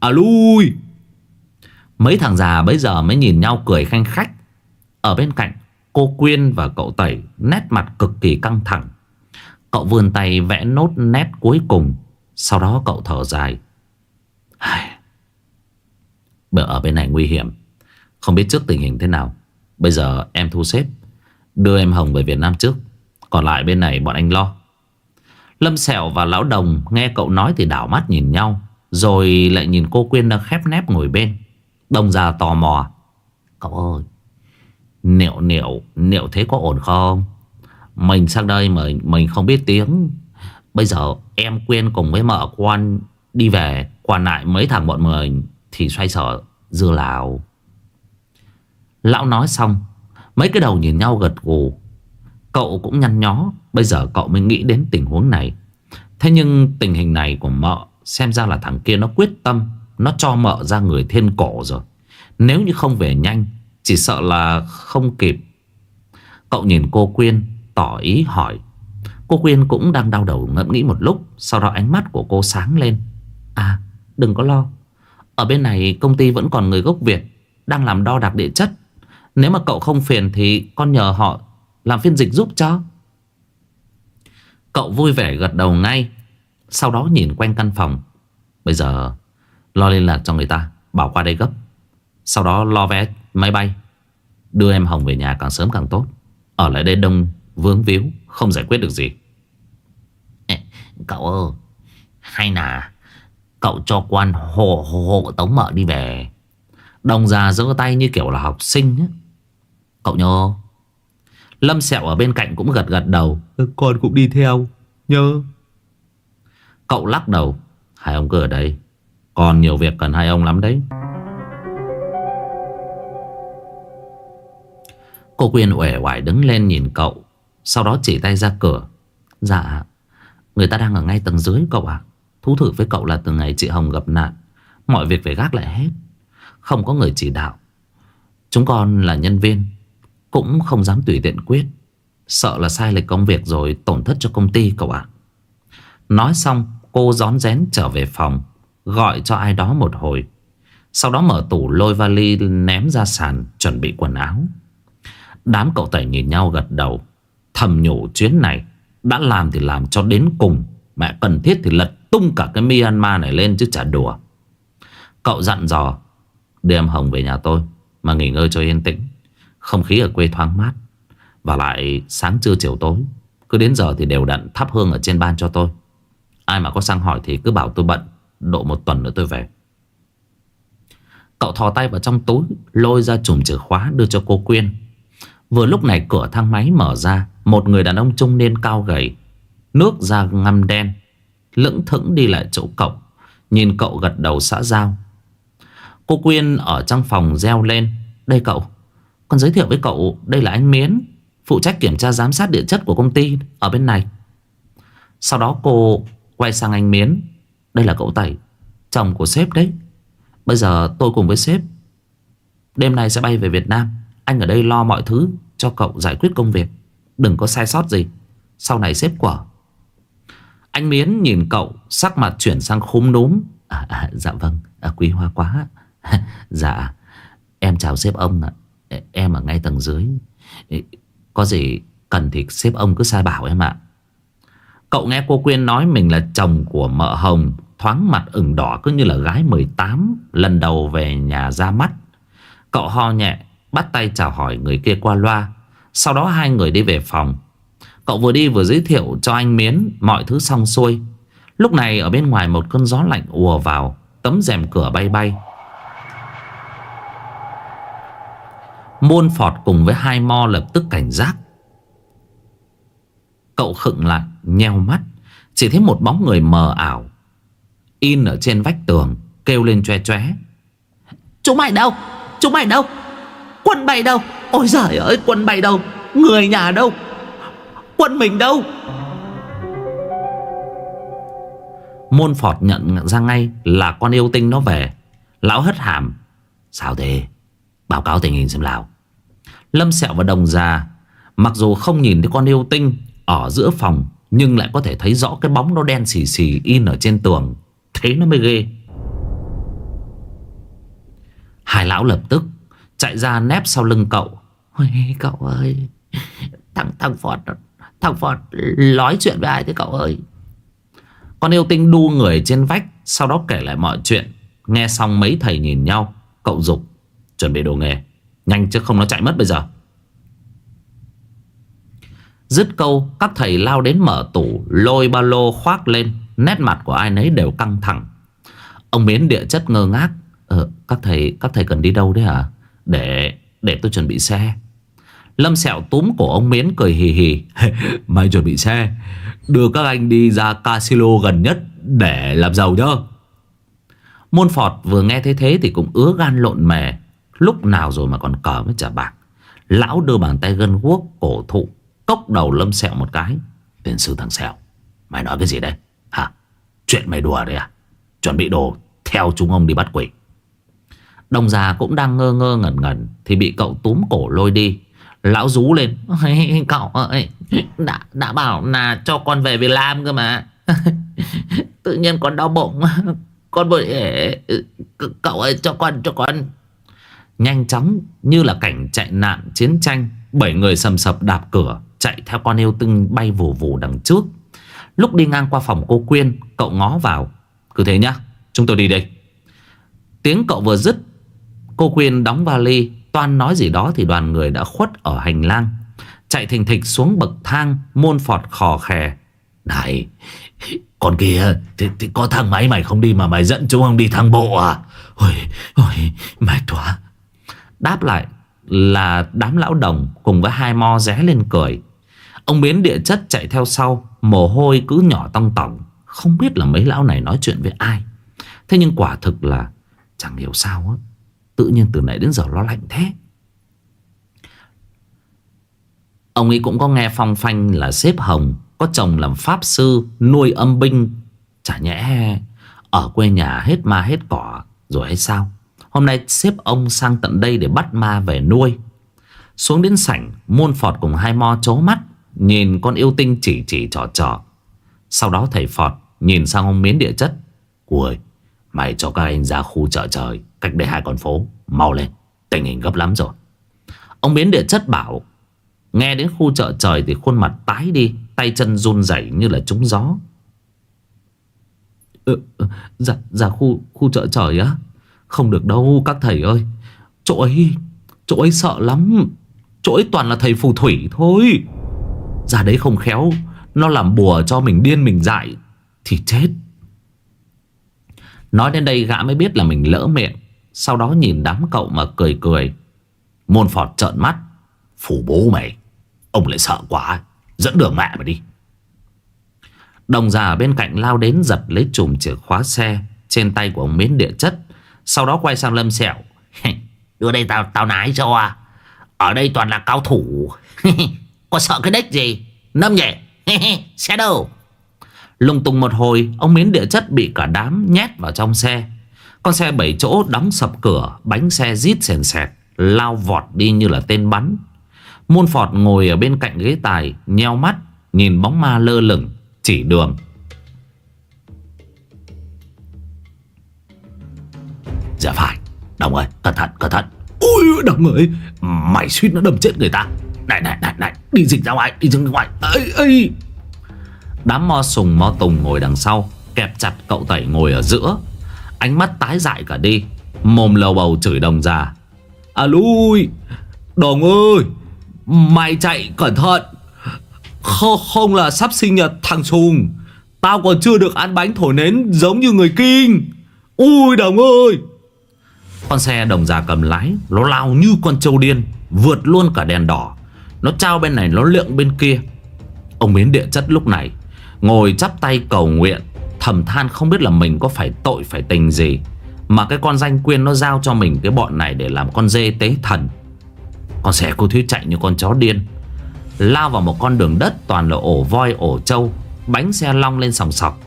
à lui! Mấy thằng già bây giờ mới nhìn nhau cười khanh khách Ở bên cạnh Cô Quyên và cậu Tẩy Nét mặt cực kỳ căng thẳng Cậu vươn tay vẽ nốt nét cuối cùng. Sau đó cậu thở dài. Bởi ở bên này nguy hiểm. Không biết trước tình hình thế nào. Bây giờ em thu xếp. Đưa em Hồng về Việt Nam trước. Còn lại bên này bọn anh lo. Lâm Sẹo và Lão Đồng nghe cậu nói thì đảo mắt nhìn nhau. Rồi lại nhìn cô Quyên đang khép nép ngồi bên. Đông già tò mò. Cậu ơi Niệu niệu Niệu thế có ổn không? Mình sang đây mà mình không biết tiếng. Bây giờ em quên cùng với mợ quan Đi về, Quan lại mấy thằng bọn mình Thì xoay sở dưa lào. Lão nói xong, Mấy cái đầu nhìn nhau gật gù. Cậu cũng nhăn nhó, Bây giờ cậu mới nghĩ đến tình huống này. Thế nhưng tình hình này của mợ Xem ra là thằng kia nó quyết tâm, nó cho mợ ra người thiên cổ rồi. Nếu như không về nhanh, Chỉ sợ là không kịp. Cậu nhìn cô Quyên Tỏ ý hỏi. Cô Quyên cũng đang đau đầu ngẫm nghĩ một lúc, Sau đó ánh mắt của cô sáng lên. À đừng có lo. Ở bên này công ty vẫn còn người gốc Việt, Đang làm đo đạc địa chất. Nếu mà cậu không phiền thì con nhờ họ Làm phiên dịch giúp cho. Cậu vui vẻ gật đầu ngay, Sau đó nhìn quanh căn phòng. Bây giờ, Lo liên lạc cho người ta, Bảo qua đây gấp. Sau đó lo vé máy bay, Đưa em Hồng về nhà càng sớm càng tốt. Ở lại đây đông vướng víu Không giải quyết được gì. Cậu ơi Hay là Cậu cho quan hộ hộ tống mợ đi về. Đồng già giơ tay như kiểu là học sinh ấy. Cậu nhớ Lâm sẹo ở bên cạnh cũng gật gật đầu. Ừ, Con cũng đi theo Nhớ. Cậu lắc đầu. Hai ông cứ ở đây. Còn nhiều việc cần hai ông lắm đấy. Cô Quyên uể oải đứng lên nhìn cậu sau đó chỉ tay ra cửa. Dạ Người ta đang ở ngay tầng dưới cậu ạ. Thú thử với cậu là từ ngày chị Hồng gặp nạn. Mọi việc phải gác lại hết. Không có người chỉ đạo. Chúng con là nhân viên, Cũng không dám tùy tiện quyết. Sợ là sai lệch công việc rồi tổn thất cho công ty cậu ạ. Nói xong, cô gión rén trở về phòng, Gọi cho ai đó một hồi. Sau đó mở tủ lôi vali ném ra sàn, Chuẩn bị quần áo. Đám cậu tẩy nhìn nhau gật đầu. Thầm nhủ, chuyến này Đã làm thì làm, cho đến cùng Mẹ cần thiết thì lật tung cả cái Myanmar này lên chứ chả đùa. Cậu dặn dò, Đưa em Hồng về nhà tôi Mà nghỉ ngơi cho yên tĩnh, Không khí ở quê thoáng mát Và lại sáng trưa chiều tối, Cứ đến giờ thì đều đặn thắp hương ở trên ban cho tôi. Ai mà có sang hỏi thì cứ bảo tôi bận, Độ một tuần nữa tôi về. Cậu thò tay vào trong túi, Lôi ra chùm chìa khóa đưa cho cô Quyên. Vừa lúc này cửa thang máy mở ra, Một người đàn ông trung niên cao gầy, Nước da ngăm đen, Lững thững đi lại chỗ cậu, Nhìn cậu gật đầu xã giao. Cô Quyên ở trong phòng reo lên, Đây cậu, Con giới thiệu với cậu, đây là anh Miến, Phụ trách kiểm tra giám sát địa chất của công ty Ở bên này. Sau đó cô quay sang anh Miến, Đây là cậu Tẩy, Chồng của sếp đấy. Bây giờ tôi cùng với sếp, Đêm nay sẽ bay về Việt Nam. Anh ở đây lo mọi thứ cho cậu giải quyết công việc. Đừng có sai sót gì. Sau này xếp quả. Anh Miến nhìn cậu Sắc mặt chuyển sang khúm núm. À, à, Dạ vâng. À, Quý hoa quá. (laughs) Dạ. Em chào sếp ông ạ. Em ở ngay tầng dưới. Có gì cần thì sếp ông cứ sai bảo em ạ. Cậu nghe cô Quyên nói mình là chồng của mợ Hồng Thoáng mặt ửng đỏ cứ như là gái 18 Lần đầu về nhà ra mắt. Cậu ho nhẹ. Bắt tay chào hỏi người kia qua loa. Sau đó hai người đi về phòng. Cậu vừa đi vừa giới thiệu cho anh Miến Mọi thứ xong xuôi. Lúc này ở bên ngoài một cơn gió lạnh ùa vào, Tấm rèm cửa bay bay. Môn phọt cùng với hai mo lập tức cảnh giác. Cậu khựng lại, Nheo mắt, Chỉ thấy một bóng người mờ ảo. In ở trên vách tường, Kêu lên choe choé Chúng mày đâu? Chúng mày đâu? Quân bay đâu? Ôi giời ơi quân bay đâu? Người nhà đâu? Quân mình đâu? Môn phọt nhận ra ngay Là con yêu tinh nó về. Lão hất hàm. Sao thế? Báo cáo tình hình xem nào. Lâm sẹo và đồng già Mặc dù không nhìn thấy con yêu tinh Ở giữa phòng, Nhưng lại có thể thấy rõ cái bóng nó đen xì xì In ở trên tường. Thế nó mới ghê. Hai lão lập tức Chạy ra nép sau lưng cậu. Ôi cậu ơi. Thằng thằng Phọt Thằng Phọt nói chuyện với ai thế cậu ơi? Con yêu tinh đu người trên vách Sau đó kể lại mọi chuyện. Nghe xong mấy thầy nhìn nhau Cậu dục Chuẩn bị đồ nghề Nhanh chứ không nó chạy mất bây giờ. Dứt câu Các thầy lao đến mở tủ Lôi ba lô khoác lên Nét mặt của ai nấy đều căng thẳng. Ông Miến địa chất ngơ ngác Ờ các thầy các thầy cần đi đâu đấy hả để để tôi chuẩn bị xe. Lâm sẹo túm cổ ông Miến cười hì hì. (laughs) Mày chuẩn bị xe. Đưa các anh đi ra casino gần nhất Để làm giàu nhá. Môn Phọt vừa nghe thế thế Thì cũng ứa gan lộn mè. Lúc nào rồi mà còn cờ với trả bạc. Lão đưa bàn tay gân guốc cổ thụ, Cốc đầu lâm sẹo một cái. Tiền sư thằng sẹo, Mày nói cái gì đây? Hả? Chuyện mày đùa đấy à? Chuẩn bị đồ, Theo chúng ông đi bắt quỷ. Đồng già cũng đang ngơ ngơ ngẩn ngẩn Thì bị cậu túm cổ lôi đi. Lão rú lên (laughs) Cậu ơi đã, đã bảo là cho con về Việt Nam cơ mà. (laughs) Tự nhiên con đau bụng (laughs) Con bội ừ, Cậu ơi cho con cho con. Nhanh chóng như là cảnh chạy nạn chiến tranh Bảy người sầm sập đạp cửa Chạy theo con yêu tinh bay vù vù đằng trước. Lúc đi ngang qua phòng cô Quyên Cậu ngó vào. Cứ thế nhá chúng tôi đi đây. Tiếng cậu vừa dứt Cô Quyên đóng vali Toan nói gì đó thì đoàn người đã khuất ở hành lang. Chạy thình thịch xuống bậc thang Môn phọt khò khè. Này Con kia thì, thì có thang máy mày không đi Mà mày dẫn chúng ông đi thang bộ à? Ôi, ôi mệt quá. Đáp lại là đám lão đồng Cùng với hai mo ré lên cười. Ông biến địa chất chạy theo sau Mồ hôi cứ nhỏ tong tỏng. Không biết là mấy lão này nói chuyện với ai. Thế nhưng quả thực là Chẳng hiểu sao á. Tự nhiên từ nãy đến giờ nó lạnh thế. Ông ấy cũng có nghe phong phanh là xếp hồng, Có chồng làm pháp sư, Nuôi âm binh. Chả nhẽ Ở quê nhà hết ma hết cỏ Rồi hay sao? Hôm nay xếp ông sang tận đây để bắt ma về nuôi. Xuống đến sảnh Môn Phọt cùng hai mo chố mắt, Nhìn con yêu tinh chỉ chỉ trò trò. Sau đó thầy Phọt Nhìn sang ông miến địa chất. Ui Mày cho các anh ra khu chợ trời Cách đây hai con phố. Mau lên Tình hình gấp lắm rồi. Ông biến địa chất bảo Nghe đến khu chợ trời thì khuôn mặt tái đi Tay chân run rẩy như là trúng gió. Ừ, Dạ, dạ khu, khu chợ trời á? Không được đâu các thầy ơi. Chỗ ấy Chỗ ấy sợ lắm. Chỗ ấy toàn là thầy phù thủy thôi. Ra đấy không khéo Nó làm bùa cho mình điên mình dại Thì chết. Nói đến đây gã mới biết là mình lỡ miệng. Sau đó nhìn đám cậu mà cười cười. Môn phọt trợn mắt. Phủ bố mày, Ông lại sợ quá. Dẫn đường mẹ mà đi. Đồng già ở bên cạnh lao đến giật lấy chùm chìa khóa xe Trên tay của ông miến địa chất. Sau đó quay sang lâm sẹo. (laughs) Đưa đây tao tao nái cho à. Ở đây toàn là cao thủ. (laughs) Có sợ cái đếch gì? Nâm nhẹ. (laughs) Xe đâu? Lung tung một hồi, Ông miến địa chất bị cả đám nhét vào trong xe. Con xe bảy chỗ đóng sập cửa, Bánh xe rít sền sẹt, Lao vọt đi như là tên bắn. Muôn phọt ngồi ở bên cạnh ghế tài, Nheo mắt, Nhìn bóng ma lơ lửng, Chỉ đường. Dạ phải, Đồng ơi, cẩn thận cẩn thận. Ôi, Đồng ơi, Mày suýt nó đâm chết người ta. Này này này này, Đi dịch ra ngoài, Đi dịch ra ngoài. Ấy ấy Đám mo sùng mo tùng ngồi đằng sau Kẹp chặt cậu tẩy ngồi ở giữa. Ánh mắt tái dại cả đi Mồm lầu bầu chửi đồng già. À lui Đồng ơi Mày chạy cẩn thận. Không, không là sắp sinh nhật thằng Sùng Tao còn chưa được ăn bánh thổi nến Giống như người kinh. Ui đồng ơi! Con xe đồng già cầm lái Nó lao như con trâu điên Vượt luôn cả đèn đỏ. Nó trao bên này nó lượng bên kia. Ông Mến địa chất lúc này Ngồi chắp tay cầu nguyện Thầm than không biết là mình có phải tội phải tình gì Mà cái con danh quyên nó giao cho mình cái bọn này để làm con dê tế thần. Con xe cô Thúy chạy như con chó điên Lao vào một con đường đất toàn là ổ voi ổ trâu Bánh xe long lên sòng sọc.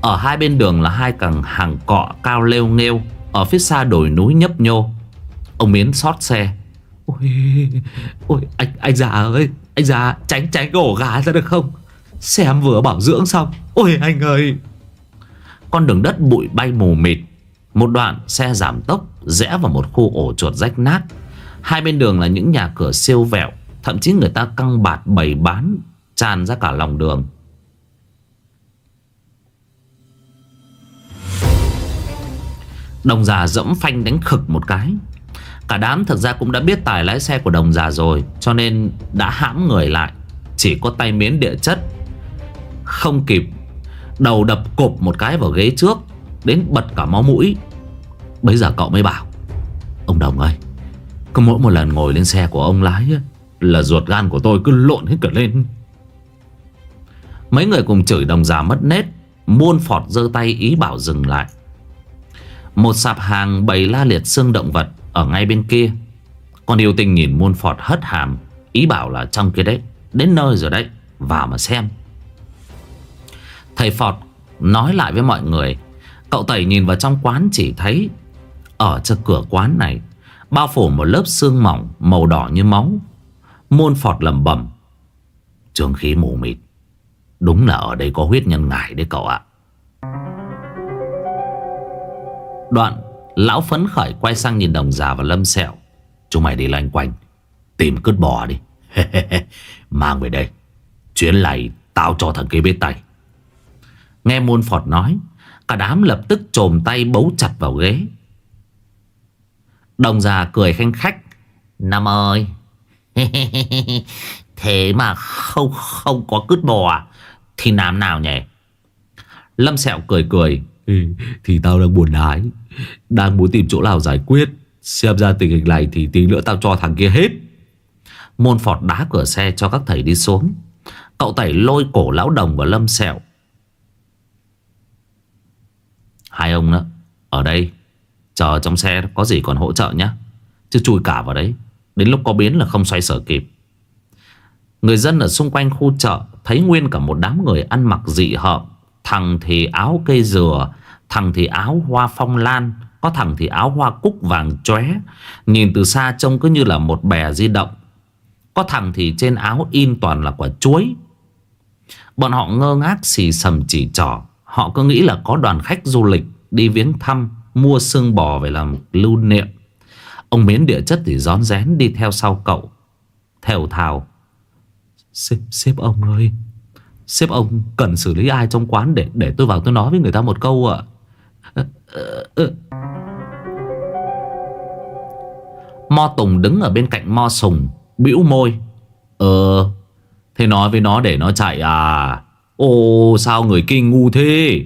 Ở hai bên đường là hai càng hàng cọ cao lêu nghêu Ở phía xa đồi núi nhấp nhô. Ông Miến xót xe. Ôi, ôi anh, anh già ơi Anh già tránh tránh cái ổ gà ra được không? Xem vừa bảo dưỡng xong. Ôi anh ơi! Con đường đất bụi bay mù mịt. Một đoạn xe giảm tốc Rẽ vào một khu ổ chuột rách nát. Hai bên đường là những nhà cửa siêu vẹo, Thậm chí người ta căng bạt bày bán, Tràn ra cả lòng đường. Đồng già dẫm phanh đánh khực một cái. Cả đám thật ra cũng đã biết tài lái xe của đồng già rồi, Cho nên đã hãm người lại. Chỉ có tay miến địa chất không kịp, Đầu đập cộp một cái vào ghế trước, Đến bật cả máu mũi. Bây giờ cậu mới bảo, Ông Đồng ơi, Cứ mỗi một lần ngồi lên xe của ông lái Là ruột gan của tôi cứ lộn hết cả lên. Mấy người cùng chửi đồng già mất nết Muôn phọt giơ tay ý bảo dừng lại. Một sạp hàng bày la liệt xương động vật Ở ngay bên kia. Con yêu tinh nhìn muôn phọt hất hàm, Ý bảo là trong kia đấy, Đến nơi rồi đấy, Vào mà xem. Thầy Phọt nói lại với mọi người. Cậu Tẩy nhìn vào trong quán chỉ thấy, Ở trước cửa quán này, Bao phủ một lớp xương mỏng Màu đỏ như máu. Môn Phọt lầm bẩm, Trường khí mù mịt, Đúng là ở đây có huyết nhân ngải đấy cậu ạ. Đoạn Lão phấn khởi quay sang nhìn đồng già và lâm sẹo. Chúng mày đi loanh quanh, Tìm cứt bò đi. (laughs) Mang về đây, Chuyến này tao cho thằng kia biết tay. Nghe môn phọt nói Cả đám lập tức trồm tay bấu chặt vào ghế. Đồng già cười khanh khách Năm ơi (laughs) Thế mà không không có cứt bò à? Thì làm nào nhỉ? Lâm sẹo cười cười ừ, Thì tao đang buồn đái, Đang muốn tìm chỗ nào giải quyết. Xem ra tình hình này thì tí nữa tao cho thằng kia hết. Môn phọt đá cửa xe cho các thầy đi xuống. Cậu tẩy lôi cổ lão đồng và lâm sẹo Hai ông đó Ở đây, Chờ trong xe có gì còn hỗ trợ nhé Chứ chui cả vào đấy, Đến lúc có biến là không xoay sở kịp. Người dân ở xung quanh khu chợ Thấy nguyên cả một đám người ăn mặc dị hợm, Thằng thì áo cây dừa, Thằng thì áo hoa phong lan, Có thằng thì áo hoa cúc vàng chóe. Nhìn từ xa trông cứ như là một bè di động. Có thằng thì trên áo in toàn là quả chuối. Bọn họ ngơ ngác xì sầm chỉ trỏ. Họ cứ nghĩ là có đoàn khách du lịch Đi viếng thăm Mua xương bò về làm lưu niệm. Ông Miến địa chất thì rón rén đi theo sau cậu Thều thào. Sếp, sếp ông ơi Sếp ông cần xử lý ai trong quán Để để tôi vào tôi nói với người ta một câu ạ. Mo Tùng đứng ở bên cạnh Mo Sùng bĩu môi. Ờ Thế nói với nó để nó chạy à? Ồ sao người kia ngu thế?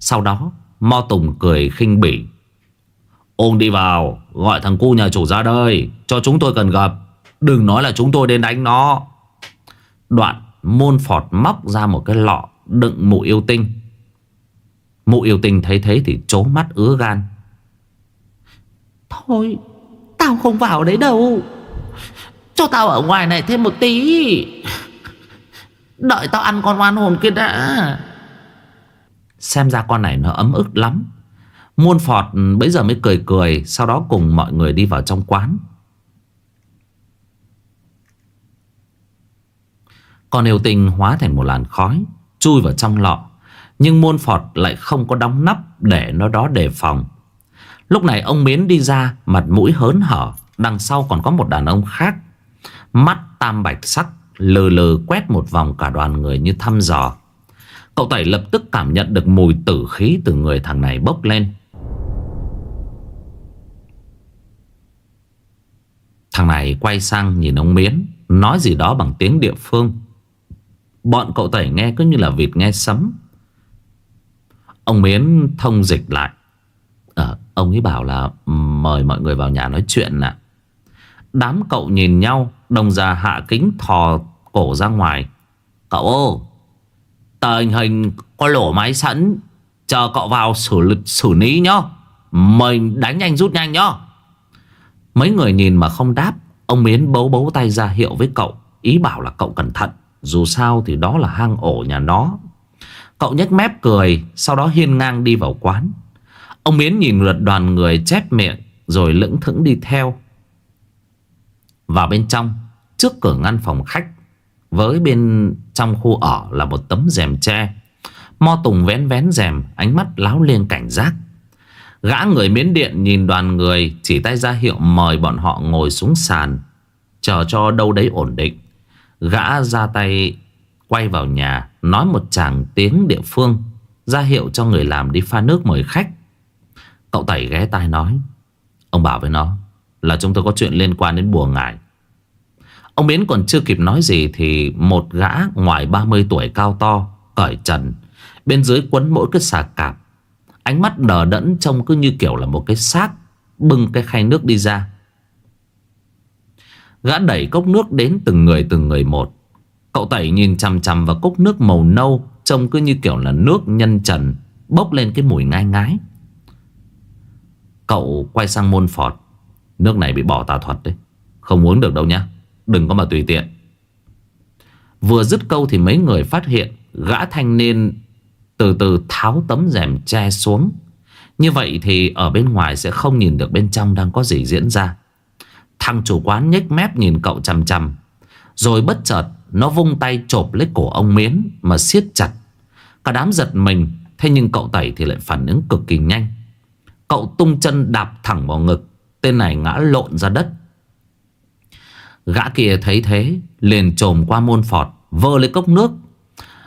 Sau đó Mo Tùng cười khinh bỉ. Ông đi vào, Gọi thằng cu nhà chủ ra đây, Cho chúng tôi cần gặp. Đừng nói là chúng tôi đến đánh nó. Đoạn môn phọt móc ra một cái lọ Đựng mụ yêu tinh. Mụ yêu tinh thấy thế thì trố mắt ứa gan. Thôi, Tao không vào đấy đâu. Cho tao ở ngoài này thêm một tí. Đợi tao ăn con oan hồn kia đã. Xem ra con này nó ấm ức lắm. Muôn phọt bấy giờ mới cười cười, Sau đó cùng mọi người đi vào trong quán. Con yêu tình hóa thành một làn khói, Chui vào trong lọ, Nhưng muôn phọt lại không có đóng nắp Để nó đó đề phòng. Lúc này ông Miến đi ra, Mặt mũi hớn hở, Đằng sau còn có một đàn ông khác. Mắt tam bạch sắc Lờ lờ quét một vòng cả đoàn người như thăm dò. Cậu Tẩy lập tức cảm nhận được mùi tử khí từ người thằng này bốc lên. Thằng này quay sang nhìn ông Miến Nói gì đó bằng tiếng địa phương. Bọn cậu Tẩy nghe cứ như là vịt nghe sấm. Ông Miến thông dịch lại. À, Ông ấy bảo là mời mọi người vào nhà nói chuyện nè Đám cậu nhìn nhau Đồng già hạ kính thò cổ ra ngoài. Cậu ơi tờ hình hình có lỗ máy sẵn Chờ cậu vào xử, xử lý nhá. Mình đánh nhanh rút nhanh nhá. Mấy người nhìn mà không đáp Ông Miến bấu bấu tay ra hiệu với cậu Ý bảo là cậu cẩn thận Dù sao thì đó là hang ổ nhà nó. Cậu nhếch mép cười Sau đó hiên ngang đi vào quán. Ông Miến nhìn lượt đoàn người chép miệng Rồi lững thững đi theo. Vào bên trong, Trước cửa ngăn phòng khách, Với bên trong khu ở là một tấm rèm tre. Mo Tùng vén vén rèm, Ánh mắt láo liên cảnh giác. Gã người miến điện nhìn đoàn người, Chỉ tay ra hiệu mời bọn họ ngồi xuống sàn, Chờ cho đâu đấy ổn định. Gã ra tay, Quay vào nhà, Nói một chàng tiếng địa phương, ra hiệu cho người làm đi pha nước mời khách. Cậu Tẩy ghé tai nói, Ông bảo với nó là chúng tôi có chuyện liên quan đến bùa ngải. Ông Biến còn chưa kịp nói gì Thì một gã ngoài 30 tuổi cao to, Cởi trần, Bên dưới quấn mỗi cái xà cạp. Ánh mắt đờ đẫn trông cứ như kiểu là một cái xác Bưng cái khay nước đi ra. Gã đẩy cốc nước đến từng người từng người một. Cậu Tẩy nhìn chằm chằm vào cốc nước màu nâu, Trông cứ như kiểu là nước nhân trần, Bốc lên cái mùi ngai ngái. Cậu quay sang môn phọt Nước này bị bỏ tà thuật đấy. Không uống được đâu nhá. Đừng có mà tùy tiện. Vừa dứt câu thì mấy người phát hiện Gã thanh niên từ từ tháo tấm rèm che xuống. Như vậy thì ở bên ngoài sẽ không nhìn được bên trong đang có gì diễn ra. Thằng chủ quán nhếch mép nhìn cậu chằm chằm. Rồi bất chợt, nó vung tay chộp lấy cổ ông Miến Mà siết chặt. Cả đám giật mình, Thế nhưng cậu Tẩy thì lại phản ứng cực kỳ nhanh. Cậu tung chân đạp thẳng vào ngực. Tên này ngã lộn ra đất. Gã kia thấy thế, Liền trồm qua môn phọt, Vơ lấy cốc nước.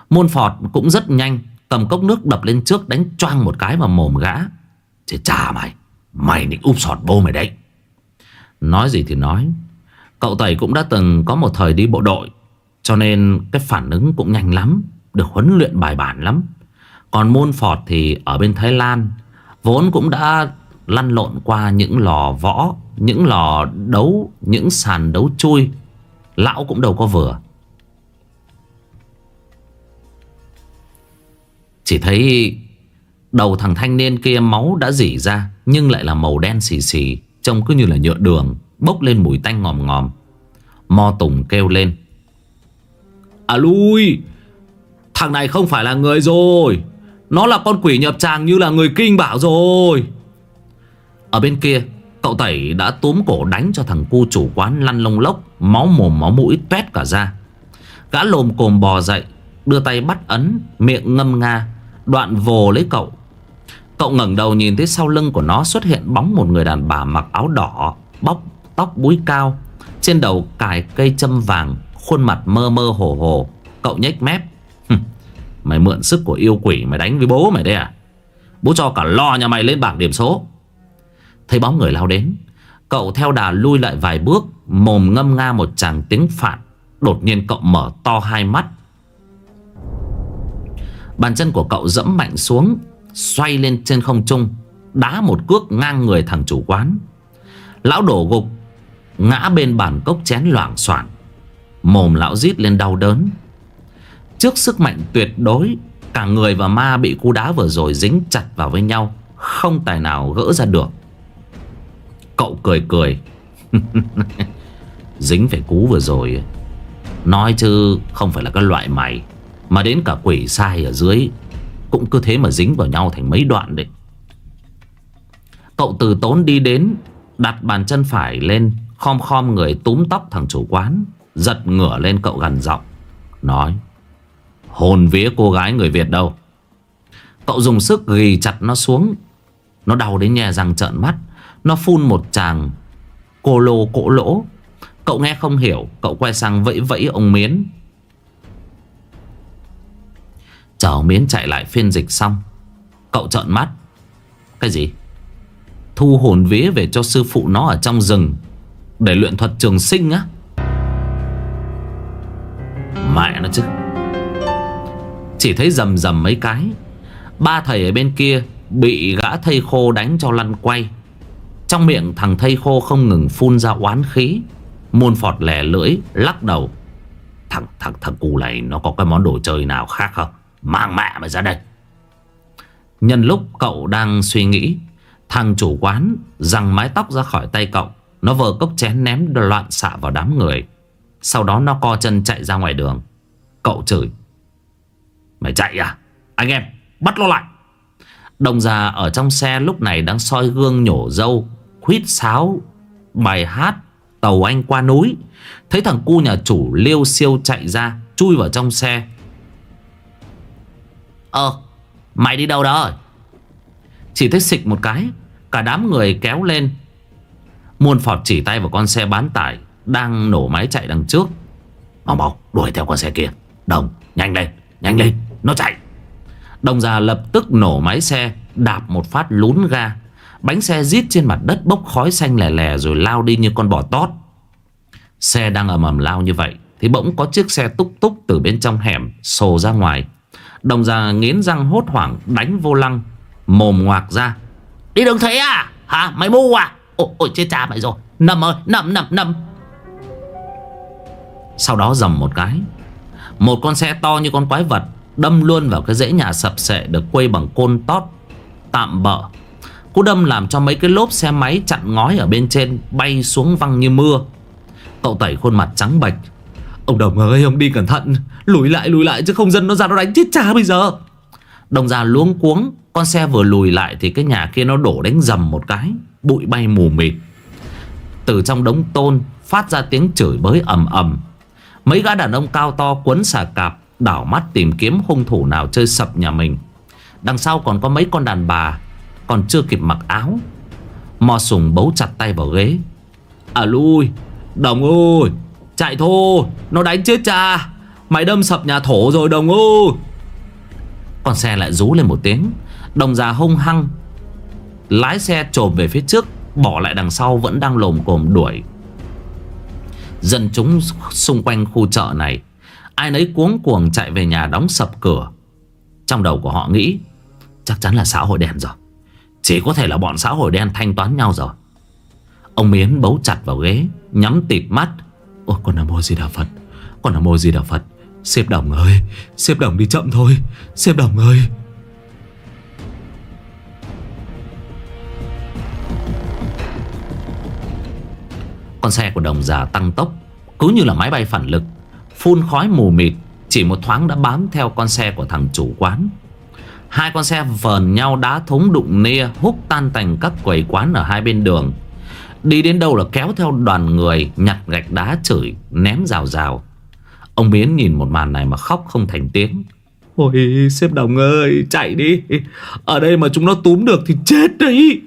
Môn phọt cũng rất nhanh Cầm cốc nước đập lên trước đánh choang một cái vào mồm gã. Chứ chà mày Mày định úp sọt bô mày đấy. Nói gì thì nói, Cậu Tẩy cũng đã từng có một thời đi bộ đội, Cho nên cái phản ứng cũng nhanh lắm, Được huấn luyện bài bản lắm. Còn môn phọt thì ở bên Thái Lan, Vốn cũng đã lăn lộn qua những lò võ, Những lò đấu, Những sàn đấu chui. Lão cũng đâu có vừa. Chỉ thấy Đầu thằng thanh niên kia máu đã dỉ ra, Nhưng lại là màu đen xì xì, Trông cứ như là nhựa đường, Bốc lên mùi tanh ngòm ngòm. Mo Tùng kêu lên. À lui! Thằng này không phải là người rồi. Nó là con quỷ nhập tràng như là người kinh bảo rồi. Ở bên kia, Cậu Tẩy đã túm cổ đánh cho thằng cu chủ quán lăn lông lốc, Máu mồm máu mũi tuét cả ra. Gã lồm cồm bò dậy, Đưa tay bắt ấn, Miệng ngâm nga, Đoạn vồ lấy cậu. Cậu ngẩng đầu nhìn thấy sau lưng của nó xuất hiện bóng một người đàn bà mặc áo đỏ, Bóc tóc búi cao, Trên đầu cài cây châm vàng, Khuôn mặt mơ mơ hồ hồ. Cậu nhếch mép Mày mượn sức của yêu quỷ mày đánh với bố mày đấy à? Bố cho cả lo nhà mày lên bảng điểm số. Thấy bóng người lao đến, Cậu theo đà lui lại vài bước, Mồm ngâm nga một tràng tiếng phản. Đột nhiên cậu mở to hai mắt. Bàn chân của cậu dẫm mạnh xuống, Xoay lên trên không trung, Đá một cước ngang người thằng chủ quán. Lão đổ gục, Ngã bên bàn cốc chén loảng xoảng. Mồm lão rít lên đau đớn. Trước sức mạnh tuyệt đối, Cả người và ma bị cú đá vừa rồi dính chặt vào với nhau, Không tài nào gỡ ra được. Cậu cười cười, (laughs) Dính phải cú vừa rồi. Nói chứ không phải là cái loại mày. Mà đến cả quỷ sai ở dưới Cũng cứ thế mà dính vào nhau thành mấy đoạn đấy. Cậu từ tốn đi đến Đặt bàn chân phải lên Khom khom người túm tóc thằng chủ quán Giật ngửa lên cậu gần giọng Nói Hồn vía cô gái người Việt đâu? Cậu dùng sức ghi chặt nó xuống. Nó đau đến nhè răng trợn mắt. Nó phun một chàng Cô lô cỗ lỗ. Cậu nghe không hiểu, Cậu quay sang vẫy vẫy ông Miến. Chờ ông Miến chạy lại phiên dịch xong, Cậu trợn mắt. Cái gì? Thu hồn vía về cho sư phụ nó ở trong rừng Để luyện thuật trường sinh á? Mẹ nó chứ. Chỉ thấy rầm rầm mấy cái, Ba thầy ở bên kia Bị gã thây khô đánh cho lăn quay. Trong miệng thằng thây khô không ngừng phun ra oán khí Muôn phọt lẻ lưỡi, Lắc đầu. Thằng thằng thằng cù này nó có cái món đồ chơi nào khác không? Mang mẹ mày ra đây. Nhân lúc cậu đang suy nghĩ, Thằng chủ quán Răng mái tóc ra khỏi tay cậu. Nó vờ cốc chén ném loạn xạ vào đám người. Sau đó nó co chân chạy ra ngoài đường. Cậu chửi. Mày chạy à? Anh em, bắt nó lại. Đồng già ở trong xe lúc này đang soi gương nhổ dâu huýt sáo, Bài hát, Tàu anh qua núi. Thấy thằng cu nhà chủ liêu siêu chạy ra, Chui vào trong xe. Ờ Mày đi đâu đó Chỉ thấy xịch một cái, Cả đám người kéo lên. Muôn phọt chỉ tay vào con xe bán tải, Đang nổ máy chạy đằng trước. Mau mau, đuổi theo con xe kia. Đồng, nhanh lên nhanh lên, Nó chạy. Đồng già lập tức nổ máy xe, Đạp một phát lún ga. Bánh xe rít trên mặt đất bốc khói xanh lè lè Rồi lao đi như con bò tót. Xe đang ầm ầm lao như vậy Thì bỗng có chiếc xe túc túc Từ bên trong hẻm sồ ra ngoài. Đồng già nghiến răng hốt hoảng Đánh vô lăng Mồm ngoạc ra. Đi đường thế à? Hả? Mày mù à? Ôi, ôi chết cha mày rồi. Nằm ơi nằm nằm nằm. Sau đó dầm một cái Một con xe to như con quái vật Đâm luôn vào cái dãy nhà sập sệ Được quây bằng côn tót Tạm bỡ Cú đâm làm cho mấy cái lốp xe máy chặn ngói ở bên trên Bay xuống văng như mưa. Cậu tẩy khuôn mặt trắng bạch Ông Đồng ơi, ông đi cẩn thận. Lùi lại lùi lại chứ không dân nó ra nó đánh chết cha bây giờ. Đồng già luống cuống, Con xe vừa lùi lại thì cái nhà kia nó đổ đánh dầm một cái, Bụi bay mù mịt. Từ trong đống tôn Phát ra tiếng chửi bới ầm ầm. Mấy gã đàn ông cao to quấn xà cạp, Đảo mắt tìm kiếm hung thủ nào chơi sập nhà mình. Đằng sau còn có mấy con đàn bà còn chưa kịp mặc áo. Mò sùng bấu chặt tay vào ghế. À lui Đồng ơi, Chạy thôi Nó đánh chết cha. Mày đâm sập nhà thổ rồi, đồng ơi. Con xe lại rú lên một tiếng. Đồng già hung hăng, Lái xe trồm về phía trước, Bỏ lại đằng sau vẫn đang lồm cồm đuổi. Dân chúng xung quanh khu chợ này, Ai nấy cuống cuồng chạy về nhà đóng sập cửa. Trong đầu của họ nghĩ, Chắc chắn là xã hội đen rồi. Chỉ có thể là bọn xã hội đen thanh toán nhau rồi. Ông Miến bấu chặt vào ghế, Nhắm tịt mắt. Ôi, con Nam Mô Di Đà Phật, Con Nam Mô Di Đà Phật, Xếp đồng ơi, Xếp đồng đi chậm thôi, Xếp đồng ơi. Con xe của đồng già tăng tốc, Cứ như là máy bay phản lực, Phun khói mù mịt, Chỉ một thoáng đã bám theo con xe của thằng chủ quán. Hai con xe vờn nhau đá thúng đụng nia Hút tan tành các quầy quán ở hai bên đường. Đi đến đâu là kéo theo đoàn người Nhặt gạch đá chửi Ném rào rào. Ông Biến nhìn một màn này mà khóc không thành tiếng. Ôi xếp đồng ơi Chạy đi. Ở đây mà chúng nó túm được thì chết đấy.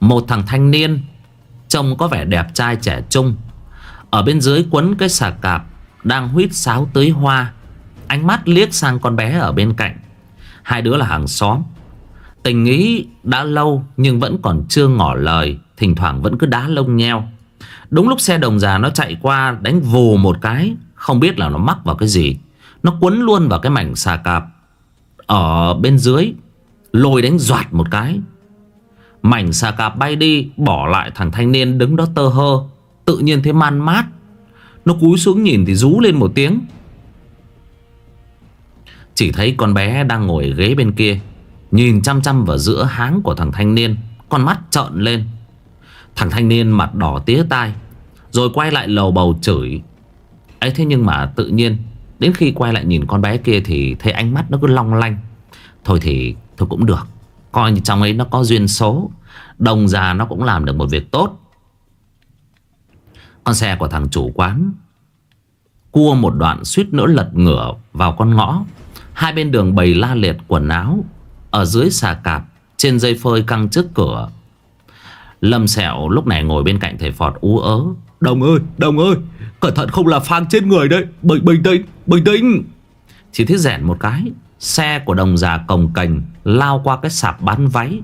Một thằng thanh niên Trông có vẻ đẹp trai trẻ trung. Ở bên dưới quấn cái xà cạp đang huýt sáo tới hoa. Ánh mắt liếc sang con bé ở bên cạnh. Hai đứa là hàng xóm. Tình ý đã lâu nhưng vẫn còn chưa ngỏ lời, Thỉnh thoảng vẫn cứ đá lông nheo. Đúng lúc xe đồng già nó chạy qua Đánh vù một cái, Không biết là nó mắc vào cái gì. Nó quấn luôn vào cái mảnh xà cạp Ở bên dưới, Lôi đánh doạt một cái. Mảnh xà cạp bay đi, Bỏ lại thằng thanh niên đứng đó tơ hơ. Tự nhiên thấy man mát. Nó cúi xuống nhìn thì rú lên một tiếng. Chỉ thấy con bé đang ngồi ghế bên kia, Nhìn chăm chăm vào giữa háng của thằng thanh niên, Con mắt trợn lên. Thằng thanh niên mặt đỏ tía tai, Rồi quay lại lầu bầu chửi. Ấy thế nhưng mà tự nhiên, Đến khi quay lại nhìn con bé kia Thì thấy ánh mắt nó cứ long lanh. Thôi thì, thôi cũng được, Coi như trong ấy nó có duyên số, Đồng già nó cũng làm được một việc tốt. Con xe của thằng chủ quán Cua một đoạn suýt nữa lật ngửa vào con ngõ. Hai bên đường bầy la liệt quần áo Ở dưới xà cạp Trên dây phơi căng trước cửa. Lâm Sẹo lúc này ngồi bên cạnh thầy Phọt ú ớ. Đồng ơi, đồng ơi Cẩn thận không là phang trên người đấy Bình, bình tĩnh, bình tĩnh Chỉ thấy rẻn một cái Xe của đồng già cồng cành Lao qua cái sạp bán váy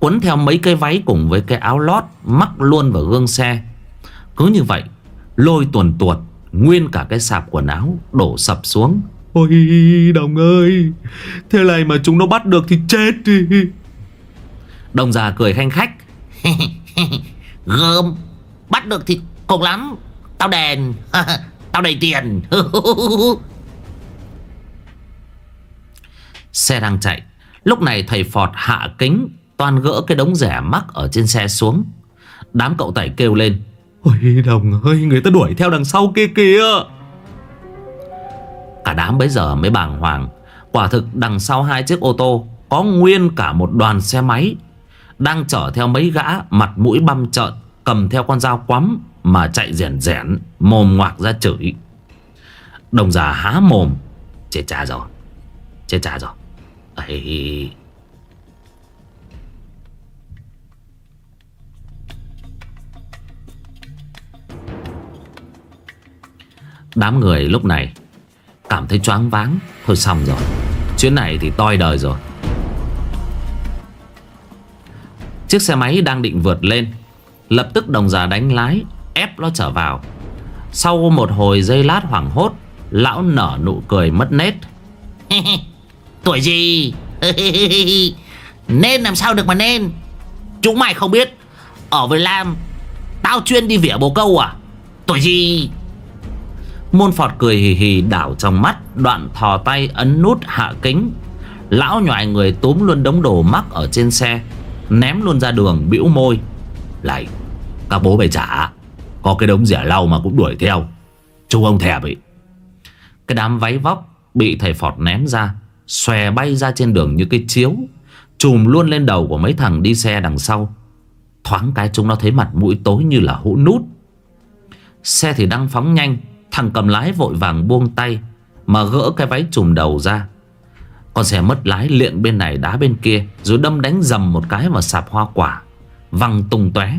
Quấn theo mấy cái váy cùng với cái áo lót Mắc luôn vào gương xe. Cứ như vậy Lôi tuần tuột Nguyên cả cái sạp quần áo Đổ sập xuống. Ôi đồng ơi Thế này mà chúng nó bắt được thì chết đi. Đồng già cười khanh khách. (laughs) Gơm Bắt được thì cùng lắm. Tao đèn (laughs) Tao đầy tiền. (laughs) Xe đang chạy. Lúc này thầy Phọt hạ kính Toàn gỡ cái đống rẻ mắc ở trên xe xuống. Đám cậu tẩy kêu lên Ôi, đồng ơi, Người ta đuổi theo đằng sau kia kìa. Cả đám bấy giờ mới bàng hoàng. Quả thực đằng sau hai chiếc ô tô Có nguyên cả một đoàn xe máy Đang chở theo mấy gã Mặt mũi băm trợn, Cầm theo con dao quắm Mà chạy rẻn rẻn, Mồm ngoạc ra chửi. Đồng già há mồm. Chết cha rồi. Chết cha rồi. Ấy Đám người lúc này Cảm thấy choáng váng. Thôi xong rồi, Chuyến này thì toi đời rồi. Chiếc xe máy đang định vượt lên, Lập tức đồng già đánh lái, Ép nó trở vào. Sau một hồi giây lát hoảng hốt, Lão nở nụ cười mất nét. (laughs) Tuổi gì? (laughs) Nên làm sao được mà nên? Chúng mày không biết. Ở với Lam, Tao chuyên đi vỉa bồ câu à? Tuổi gì? Môn Phọt cười hì hì đảo trong mắt, Đoạn thò tay ấn nút hạ kính. Lão nhòi người túm luôn đống đồ mắc ở trên xe, Ném luôn ra đường, bĩu môi. Lại, Các bố mày trả Có cái đống rẻ lau mà cũng đuổi theo. Chú ông thèm ấy Cái đám váy vóc Bị thầy Phọt ném ra, Xòe bay ra trên đường như cái chiếu Chùm luôn lên đầu của mấy thằng đi xe đằng sau. Thoáng cái chúng nó thấy mặt mũi tối như là hũ nút. Xe thì đang phóng nhanh Thằng cầm lái vội vàng buông tay Mà gỡ cái váy trùm đầu ra. Con xe mất lái liệng bên này đá bên kia, Rồi đâm đánh dầm một cái vào sạp hoa quả, Văng tung tóe.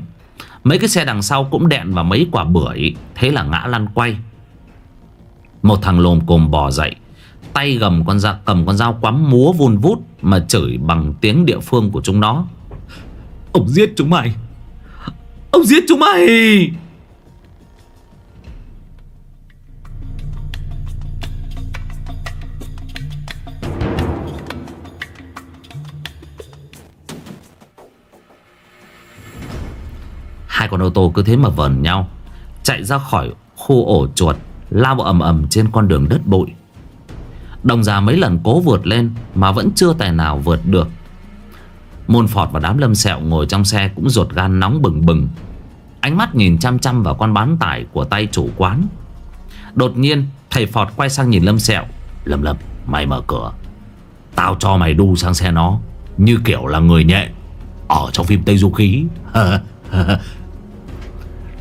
Mấy cái xe đằng sau cũng đẹn vào mấy quả bưởi, Thế là ngã lăn quay. Một thằng lồm cồm bò dậy, Tay gầm con dao, cầm con dao quắm múa vun vút Mà chửi bằng tiếng địa phương của chúng nó. Ông giết chúng mày! Ông giết chúng mày! Hai con ô tô cứ thế mà vờn nhau, Chạy ra khỏi khu ổ chuột, Lao ầm ầm trên con đường đất bụi. Đồng già mấy lần cố vượt lên Mà vẫn chưa tài nào vượt được. Môn Phọt và đám lâm sẹo ngồi trong xe Cũng ruột gan nóng bừng bừng. Ánh mắt nhìn chăm chăm vào con bán tải Của tay chủ quán. Đột nhiên, thầy Phọt quay sang nhìn lâm sẹo. Lâm lâm, mày mở cửa. Tao cho mày đu sang xe nó, Như kiểu là người nhẹ Ở trong phim Tây Du Khí (laughs) (laughs)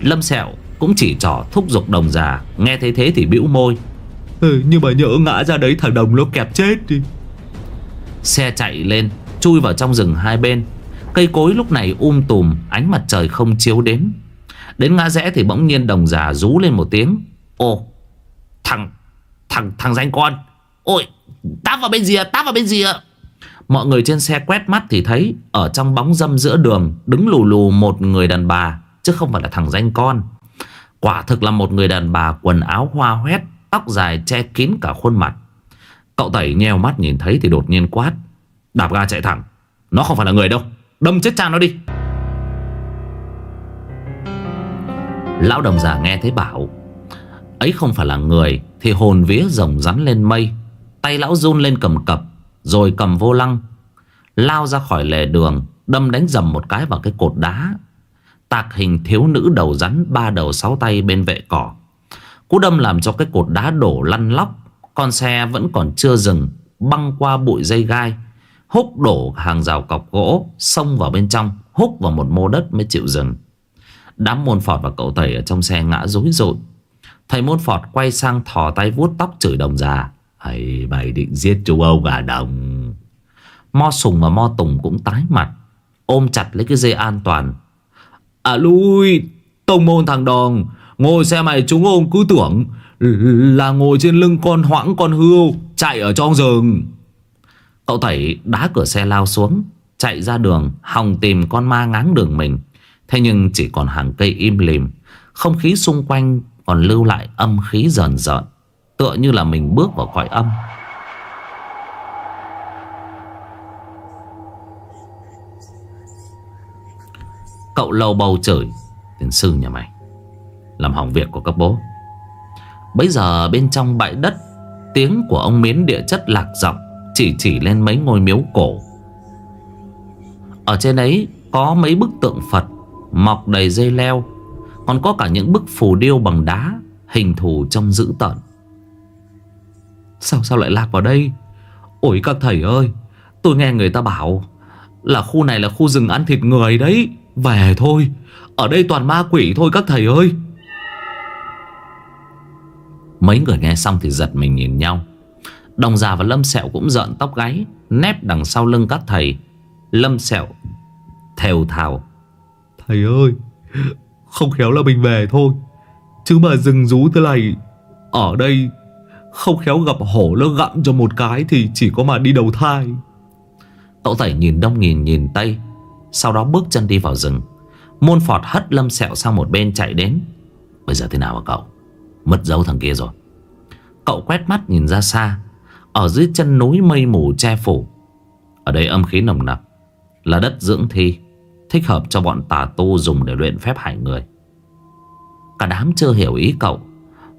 Lâm sẹo cũng chỉ trỏ thúc giục đồng già Nghe thấy thế thì bĩu môi. Ừ, Nhưng mà nhỡ ngã ra đấy thằng đồng nó kẹp chết đi. Xe chạy lên Chui vào trong rừng hai bên. Cây cối lúc này um tùm Ánh mặt trời không chiếu đến. Đến ngã rẽ thì bỗng nhiên đồng già rú lên một tiếng. Ồ Thằng Thằng thằng danh con. Ôi Táp vào bên rìa Táp vào bên rìa. Mọi người trên xe quét mắt thì thấy Ở trong bóng dâm giữa đường Đứng lù lù một người đàn bà Chứ không phải là thằng danh con. Quả thực là một người đàn bà quần áo hoa hoét, Tóc dài che kín cả khuôn mặt. Cậu tẩy nheo mắt nhìn thấy thì đột nhiên quát, Đạp ga chạy thẳng, Nó không phải là người đâu, Đâm chết cha nó đi. Lão đồng già nghe thấy bảo, Ấy không phải là người Thì hồn vía rồng rắn lên mây, Tay lão run lên cầm cập, Rồi cầm vô lăng, Lao ra khỏi lề đường, Đâm đánh dầm một cái vào cái cột đá. Tạc hình thiếu nữ đầu rắn Ba đầu sáu tay bên vệ cỏ. Cú đâm làm cho cái cột đá đổ lăn lóc, Con xe vẫn còn chưa dừng, Băng qua bụi dây gai. Húc đổ hàng rào cọc gỗ, Xông vào bên trong, Húc vào một mô đất mới chịu dừng. Đám môn phọt và cậu thầy ở trong xe ngã rối rội Thầy môn phọt quay sang thò tay vuốt tóc chửi đồng già Hay mày định giết chú Âu gà đồng. Mo sùng và mo tùng cũng tái mặt, Ôm chặt lấy cái dây an toàn À lui, Tông môn thằng đòn. Ngồi xe mày chúng ông cứ tưởng Là ngồi trên lưng con hoãng con hươu Chạy ở trong rừng. Cậu thầy đá cửa xe lao xuống, Chạy ra đường, Hòng tìm con ma ngáng đường mình. Thế nhưng chỉ còn hàng cây im lìm, Không khí xung quanh còn lưu lại âm khí dần dần Tựa như là mình bước vào cõi âm. Cậu lầu bầu chửi Tiền sư nhà mày. Làm hỏng việc của các bố. Bây giờ bên trong bãi đất, Tiếng của ông miến địa chất lạc giọng, Chỉ chỉ lên mấy ngôi miếu cổ. Ở trên ấy có mấy bức tượng Phật, Mọc đầy dây leo, Còn có cả những bức phù điêu bằng đá, Hình thù trông dữ tợn. Sao sao lại lạc vào đây? Ôi các thầy ơi, Tôi nghe người ta bảo Là khu này là khu rừng ăn thịt người đấy. Về thôi. Ở đây toàn ma quỷ thôi các thầy ơi. Mấy người nghe xong thì giật mình nhìn nhau. Đồng già và Lâm Sẹo cũng giận tóc gáy Nép đằng sau lưng các thầy. Lâm Sẹo Thều thào. Thầy ơi Không khéo là mình về thôi. Chứ mà rừng rú thế này Ở đây Không khéo gặp hổ nó gặm cho một cái Thì chỉ có mà đi đầu thai. Cậu tẩy nhìn đông nhìn nhìn tây sau đó bước chân đi vào rừng. Môn phọt hất lâm sẹo sang một bên chạy đến. Bây giờ thế nào hả cậu? Mất dấu thằng kia rồi. Cậu quét mắt nhìn ra xa. Ở dưới chân núi mây mù che phủ. Ở đây âm khí nồng nặc, Là đất dưỡng thi, Thích hợp cho bọn tà tu dùng để luyện phép hại người. Cả đám chưa hiểu ý cậu,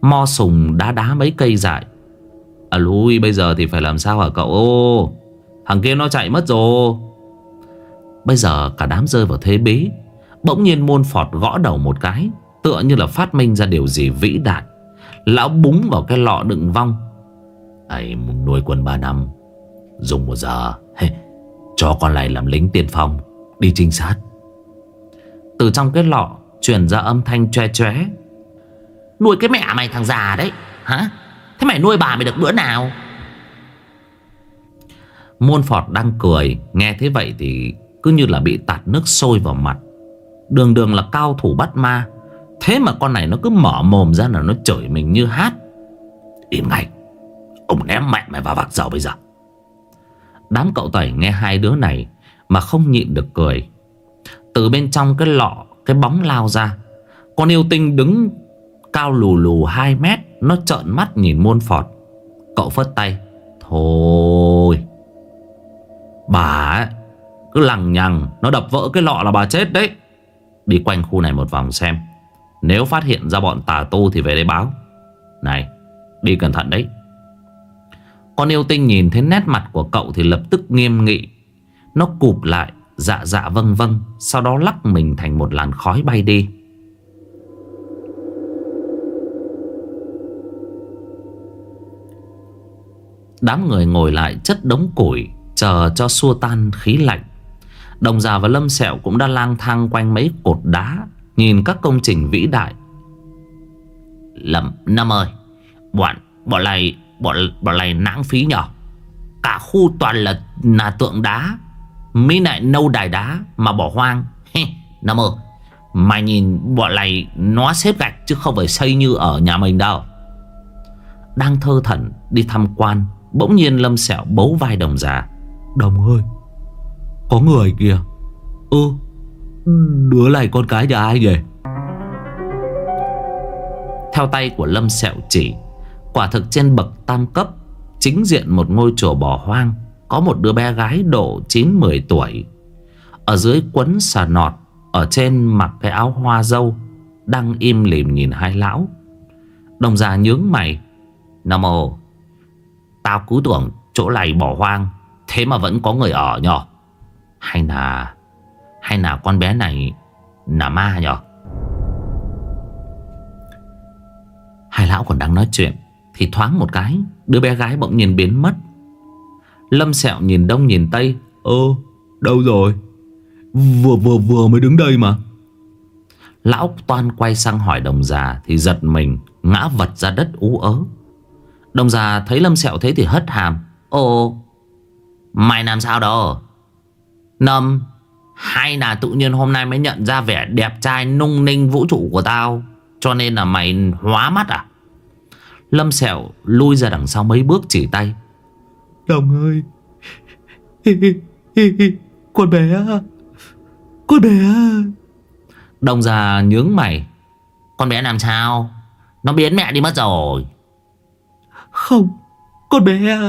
Mo sùng đá đá mấy cây dại. À lui, bây giờ thì phải làm sao hả cậu? Ô, Thằng kia nó chạy mất rồi. Bây giờ cả đám rơi vào thế bí. Bỗng nhiên môn phọt gõ đầu một cái Tựa như là phát minh ra điều gì vĩ đại. Lão búng vào cái lọ đựng vong. Ấy nuôi quân 3 năm Dùng một giờ. Hey, Cho con này làm lính tiên phong Đi trinh sát. Từ trong cái lọ Truyền ra âm thanh tre tre Nuôi cái mẹ mày thằng già đấy Hả? Thế mày nuôi bà mày được bữa nào? Môn Phọt đang cười Nghe thế vậy thì cứ như là bị tạt nước sôi vào mặt. Đường đường là cao thủ bắt ma. Thế mà con này nó cứ mở mồm ra là nó chửi mình như hát. Im ngay. Ông ném mẹ mày vào vạc dầu bây giờ. Đám cậu tẩy nghe hai đứa này Mà không nhịn được cười. Từ bên trong cái lọ, Cái bóng lao ra. Con yêu tinh đứng cao lù lù 2 mét, Nó trợn mắt nhìn muôn phọt Cậu phất tay. Thôi. Bà ấy cứ lằng nhằng, Nó đập vỡ cái lọ là bà chết đấy. Đi quanh khu này một vòng xem. Nếu phát hiện ra bọn tà tu thì về đây báo. Này, Đi cẩn thận đấy. Con yêu tinh nhìn thấy nét mặt của cậu Thì lập tức nghiêm nghị. Nó cụp lại Dạ dạ vâng vâng Sau đó lắc mình thành một làn khói bay đi. Đám người ngồi lại chất đống củi, Chờ cho xua tan khí lạnh. Đồng già và lâm sẹo cũng đã lang thang quanh mấy cột đá Nhìn các công trình vĩ đại. Lâm Năm ơi Bọn bọn này bọn, bọn này nãng phí nhở Cả khu toàn là là tượng đá Mấy lại nâu đài đá Mà bỏ hoang. Năm ơi Mày nhìn bọn này nó xếp gạch Chứ không phải xây như ở nhà mình đâu. Đang thơ thẩn đi tham quan Bỗng nhiên Lâm Sẹo bấu vai đồng già. Đồng ơi có người kìa. Ừ Đứa này con cái nhà ai nhỉ? Theo tay của Lâm Sẹo chỉ, Quả thực trên bậc tam cấp, Chính diện một ngôi chùa bỏ hoang, Có một đứa bé gái độ 9-10 tuổi. Ở dưới quấn xà nọt, Ở trên mặc cái áo hoa dâu, Đang im lìm nhìn hai lão. Đồng già nhướng mày. Nam mô, Tao cứ tưởng chỗ này bỏ hoang, Thế mà vẫn có người ở nhỏ. Hay là Hay là con bé này Là ma nhở? Hai lão còn đang nói chuyện Thì thoáng một cái, Đứa bé gái bỗng nhiên biến mất. Lâm sẹo nhìn đông nhìn tây, Ơ, đâu rồi? Vừa vừa vừa mới đứng đây mà. Lão toan quay sang hỏi đồng già Thì giật mình, ngã vật ra đất ú ớ. Đồng già thấy Lâm sẹo thế thì hất hàm Ồ Mày làm sao đó? Nâm Hay là tự nhiên hôm nay mới nhận ra vẻ đẹp trai nung ninh vũ trụ của tao Cho nên là mày hóa mắt à? Lâm sẹo lui ra đằng sau mấy bước chỉ tay. Đồng ơi Con bé Con bé Đồng già nhướng mày. Con bé làm sao? Nó biến mẹ đi mất rồi. Không Con bé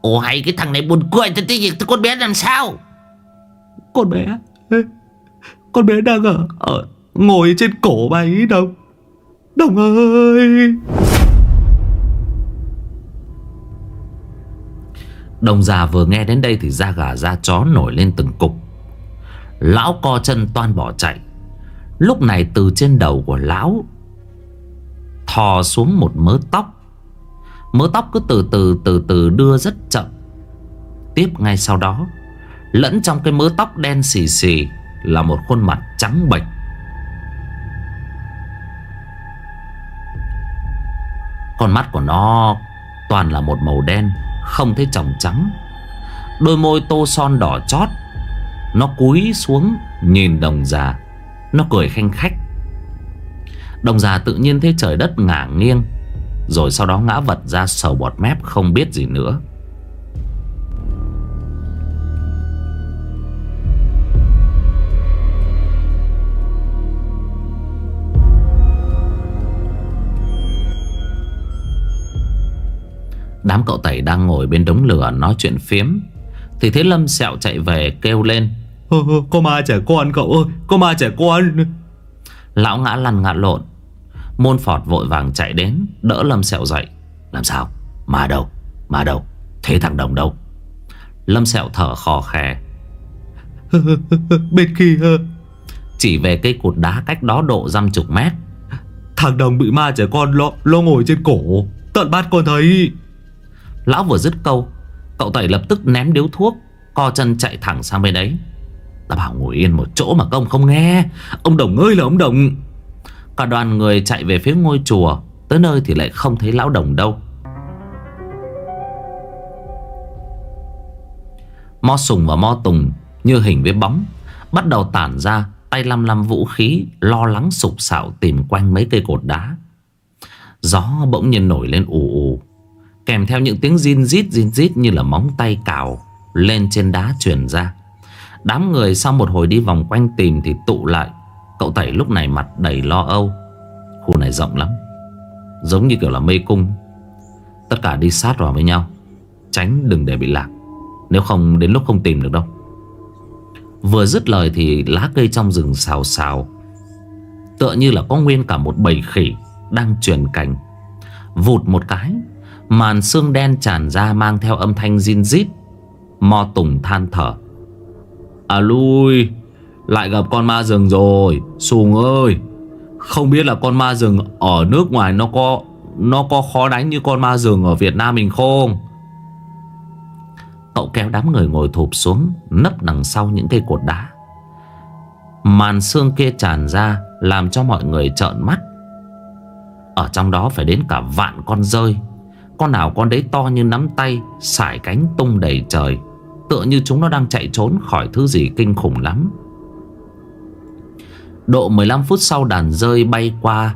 Ồ hay cái thằng này buồn cười Thì gì? Con bé làm sao con bé. Con bé đang ở, ở Ngồi trên cổ bà ấy Đồng Đồng ơi. Đồng già vừa nghe đến đây thì da gà da chó nổi lên từng cục. Lão co chân toan bỏ chạy. Lúc này từ trên đầu của lão Thò xuống một mớ tóc. Mớ tóc cứ từ từ từ từ đưa rất chậm. Tiếp ngay sau đó Lẫn trong cái mớ tóc đen xì xì Là một khuôn mặt trắng bệch. Con mắt của nó toàn là một màu đen, Không thấy tròng trắng. Đôi môi tô son đỏ chót, Nó cúi xuống nhìn đồng già, Nó cười khanh khách. Đồng già tự nhiên thấy trời đất ngả nghiêng, Rồi sau đó ngã vật ra sầu bọt mép không biết gì nữa. Đám cậu tẩy đang ngồi bên đống lửa nói chuyện phiếm. Thì thấy Lâm sẹo chạy về kêu lên Ờ, Có ma trẻ con cậu ơi Có ma trẻ con. Lão ngã lăn ngã lộn. Môn phọt vội vàng chạy đến Đỡ Lâm sẹo dậy. Làm sao? Ma đâu? Ma đâu? Thế thằng Đồng đâu? Lâm sẹo thở khò khè. (laughs) Bên kia. Chỉ về cây cột đá cách đó độ dăm chục mét. Thằng Đồng bị ma trẻ con lo, lo ngồi trên cổ. Tận bát con thấy Lão vừa dứt câu, Cậu tẩy lập tức ném điếu thuốc, Co chân chạy thẳng sang bên đấy. Ta bảo ngồi yên một chỗ mà công không nghe. Ông Đồng ơi là ông Đồng. Cả đoàn người chạy về phía ngôi chùa, Tới nơi thì lại không thấy lão Đồng đâu. Mo sùng và Mo tùng Như hình với bóng, Bắt đầu tản ra Tay lăm lăm vũ khí, Lo lắng sục sạo tìm quanh mấy cây cột đá. Gió bỗng nhiên nổi lên ù ù. Kèm theo những tiếng zin rít zin rít như là móng tay cào Lên trên đá truyền ra. Đám người sau một hồi đi vòng quanh tìm thì tụ lại. Cậu Tẩy lúc này mặt đầy lo âu. Khu này rộng lắm. Giống như kiểu là mê cung. Tất cả đi sát vào với nhau. Tránh đừng để bị lạc. Nếu không, đến lúc không tìm được đâu. Vừa dứt lời thì lá cây trong rừng xào xào. Tựa như là có nguyên cả một bầy khỉ Đang truyền cành. Vụt một cái Màn xương đen tràn ra mang theo âm thanh zin rít, Mo Tùng than thở. À lui, Lại gặp con ma rừng rồi, Sùng ơi. Không biết là con ma rừng ở nước ngoài nó có Nó có khó đánh như con ma rừng ở Việt Nam mình không? Cậu kéo đám người ngồi thụp xuống, Nấp đằng sau những cây cột đá. Màn xương kia tràn ra Làm cho mọi người trợn mắt. Ở trong đó phải đến cả vạn con rơi. Con nào con đấy to như nắm tay, Sải cánh tung đầy trời. Tựa như chúng nó đang chạy trốn khỏi thứ gì kinh khủng lắm. Độ 15 phút sau đàn rơi bay qua,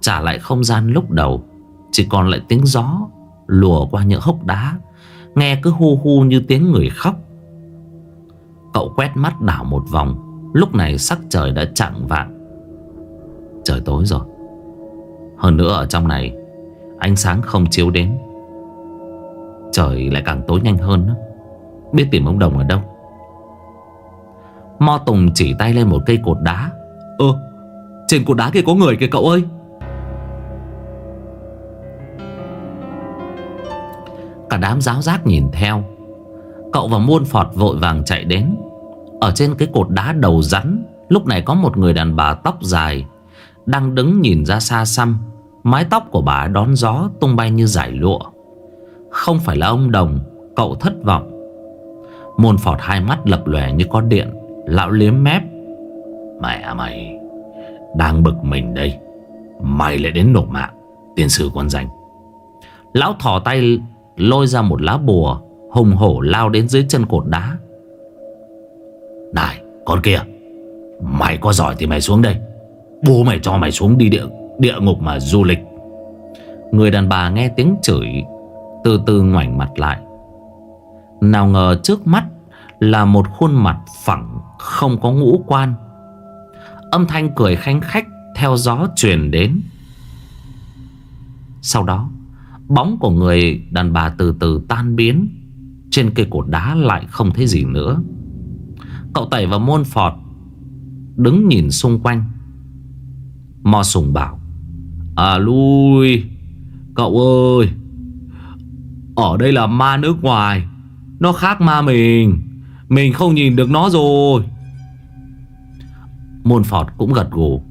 Trả lại không gian lúc đầu. Chỉ còn lại tiếng gió Lùa qua những hốc đá. Nghe cứ hu hu như tiếng người khóc. Cậu quét mắt đảo một vòng. Lúc này sắc trời đã chạng vạng. Trời tối rồi. Hơn nữa ở trong này Ánh sáng không chiếu đến. Trời lại càng tối nhanh hơn đó. Biết tìm ông Đồng ở đâu. Mo Tùng chỉ tay lên một cây cột đá. Ơ, Trên cột đá kia có người kìa cậu ơi. Cả đám giáo giác nhìn theo. Cậu và muôn phọt vội vàng chạy đến. Ở trên cái cột đá đầu rắn, Lúc này có một người đàn bà tóc dài Đang đứng nhìn ra xa xăm. Mái tóc của bà đón gió tung bay như giải lụa. Không phải là ông Đồng Cậu thất vọng. Môn phọt hai mắt lập lòe như có điện Lão liếm mép. Mẹ à mày Đang bực mình đây. Mày lại đến nộp mạng Tiên sư con danh. Lão thò tay Lôi ra một lá bùa Hùng hổ lao đến dưới chân cột đá. Này con kia Mày có giỏi thì mày xuống đây. Bố mày cho mày xuống đi địa, địa ngục mà du lịch. Người đàn bà nghe tiếng chửi, Từ từ ngoảnh mặt lại. Nào ngờ trước mắt Là một khuôn mặt phẳng, Không có ngũ quan. Âm thanh cười khanh khách Theo gió truyền đến. Sau đó, Bóng của người đàn bà từ từ tan biến, Trên cây cột đá lại không thấy gì nữa. Cậu tẩy vào môn phọt Đứng nhìn xung quanh. Mo sùng bảo À lui. Cậu ơi. Ở đây là ma nước ngoài. Nó khác ma mình. Mình không nhìn được nó rồi. Môn phọt cũng gật gù.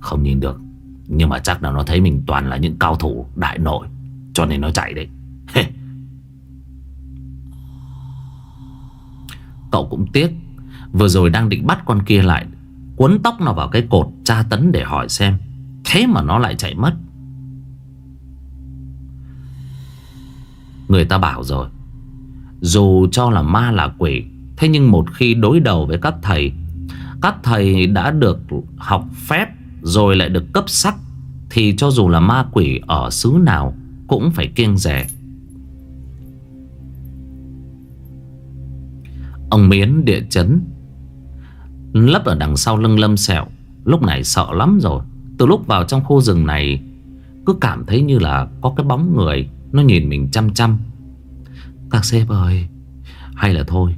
Không nhìn được. Nhưng mà chắc là nó thấy mình toàn là những cao thủ đại nội. Cho nên nó chạy đấy. Cậu cũng tiếc. Vừa rồi đang định bắt con kia lại. Quấn tóc nó vào cái cột tra tấn để hỏi xem. Thế mà nó lại chạy mất. Người ta bảo rồi, Dù cho là ma là quỷ, Thế nhưng một khi đối đầu với các thầy Các thầy đã được học phép Rồi lại được cấp sắc, Thì cho dù là ma quỷ ở xứ nào cũng phải kiêng rẻ. Ông Miến địa chấn Lấp ở đằng sau lưng lâm sẹo, Lúc này sợ lắm rồi. Từ lúc vào trong khu rừng này, Cứ cảm thấy như là có cái bóng người, Nó nhìn mình chăm chăm. Các sếp ơi, Hay là thôi,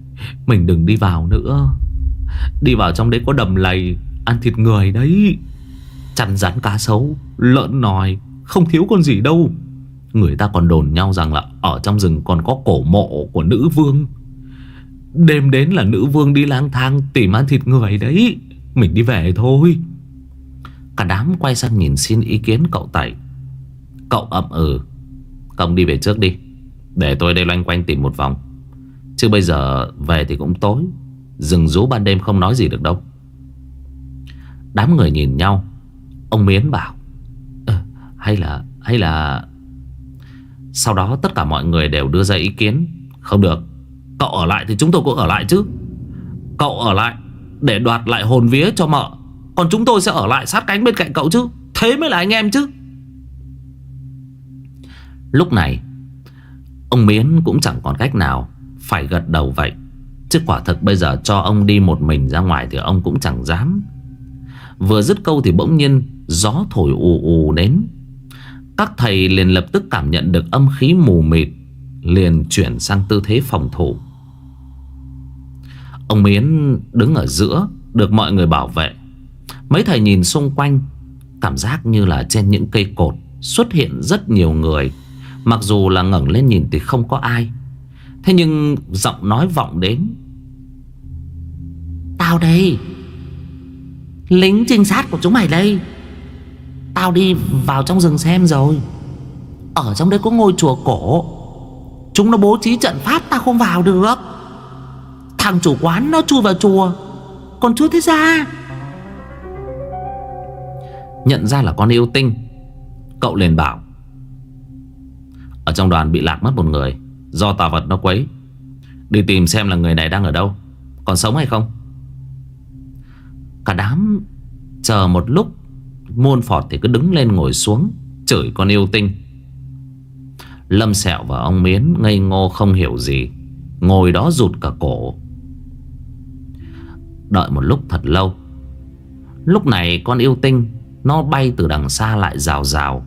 Mình đừng đi vào nữa. Đi vào trong đấy có đầm lầy, Ăn thịt người đấy. Chăn rắn cá sấu, Lợn nòi, Không thiếu con gì đâu. Người ta còn đồn nhau rằng là Ở trong rừng còn có cổ mộ của nữ vương. Đêm đến là nữ vương đi lang thang Tìm ăn thịt người đấy. Mình đi về thôi. Cả đám quay sang nhìn xin ý kiến cậu Tẩy. Cậu ậm ừ. Công đi về trước đi. Để tôi đây loanh quanh tìm một vòng. Chứ bây giờ về thì cũng tối. Rừng rú ban đêm không nói gì được đâu. Đám người nhìn nhau. Ông Miến bảo ờ, Hay là Hay là sau đó tất cả mọi người đều đưa ra ý kiến. Không được. Cậu ở lại thì chúng tôi cũng ở lại chứ. Cậu ở lại để đoạt lại hồn vía cho mợ. Còn chúng tôi sẽ ở lại sát cánh bên cạnh cậu chứ. Thế mới là anh em chứ. Lúc này, Ông Miến cũng chẳng còn cách nào Phải gật đầu vậy. Chứ quả thực bây giờ cho ông đi một mình ra ngoài Thì ông cũng chẳng dám. Vừa dứt câu thì bỗng nhiên Gió thổi ù ù đến. Các thầy liền lập tức cảm nhận được âm khí mù mịt, Liền chuyển sang tư thế phòng thủ. Ông Miến đứng ở giữa, Được mọi người bảo vệ. Mấy thầy nhìn xung quanh, Cảm giác như là trên những cây cột Xuất hiện rất nhiều người. Mặc dù là ngẩng lên nhìn thì không có ai. Thế nhưng giọng nói vọng đến, Tao đây, Lính trinh sát của chúng mày đây. Tao đi vào trong rừng xem rồi. Ở trong đấy có ngôi chùa cổ. Chúng nó bố trí trận pháp, tao không vào được. Thằng chủ quán nó chui vào chùa, Còn chưa thấy ra. Nhận ra là con yêu tinh. Cậu liền bảo, Ở trong đoàn bị lạc mất một người, Do tà vật nó quấy. Đi tìm xem là người này đang ở đâu, Còn sống hay không. Cả đám chờ một lúc Môn phọt thì cứ đứng lên ngồi xuống, Chửi con yêu tinh. Lâm Sẹo và ông Miến ngây ngô không hiểu gì, Ngồi đó rụt cả cổ. Đợi một lúc thật lâu. Lúc này con yêu tinh nó bay từ đằng xa lại rào rào.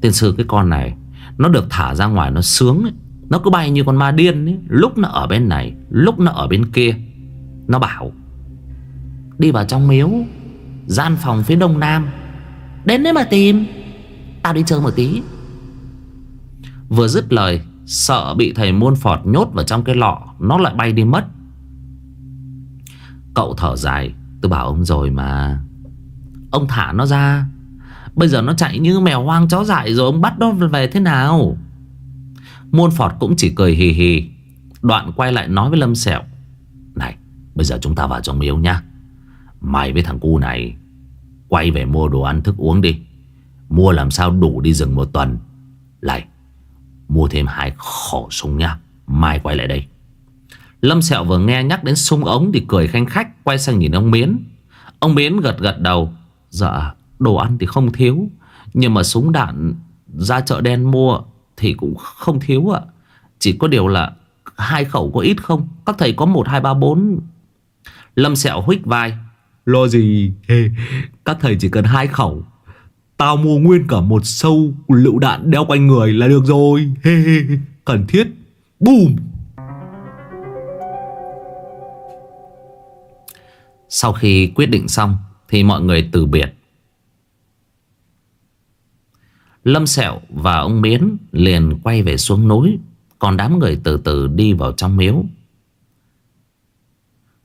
Tiên sư, cái con này, Nó được thả ra ngoài, nó sướng ấy. Nó cứ bay như con ma điên ấy. Lúc nó ở bên này, Lúc nó ở bên kia, Nó bảo, Đi vào trong miếu, Gian phòng phía đông nam, Đến đấy mà tìm. Tao đi chơi một tí. Vừa dứt lời, Sợ bị thầy muôn phọt nhốt vào trong cái lọ, Nó lại bay đi mất. Cậu thở dài, Tôi bảo ông rồi mà. Ông thả nó ra. Bây giờ nó chạy như mèo hoang chó dại Rồi, ông bắt nó về thế nào? Muôn phọt cũng chỉ cười hì hì. Đoạn quay lại nói với Lâm Sẹo. Này, bây giờ chúng ta vào trong miếu nha Mày với thằng cu này, Quay về mua đồ ăn thức uống đi. Mua làm sao đủ đi rừng một tuần. Lại Mua thêm hai khẩu súng nha Mai quay lại đây. Lâm Sẹo vừa nghe nhắc đến súng ống Thì cười khanh khách, quay sang nhìn ông Miến. Ông Miến gật gật đầu. Dạ đồ ăn thì không thiếu, Nhưng mà súng đạn ra chợ đen mua Thì cũng không thiếu ạ. Chỉ có điều là Hai khẩu có ít không? Các thầy có một, hai, ba, bốn. Lâm Sẹo huých vai. Lo gì? (laughs) Các thầy chỉ cần hai khẩu. Tao mua nguyên cả một sâu lựu đạn đeo quanh người là được rồi. (laughs) Cần thiết. Boom Sau khi quyết định xong thì mọi người từ biệt. Lâm Sẹo và ông Miến liền quay về xuống núi, Còn đám người từ từ đi vào trong miếu.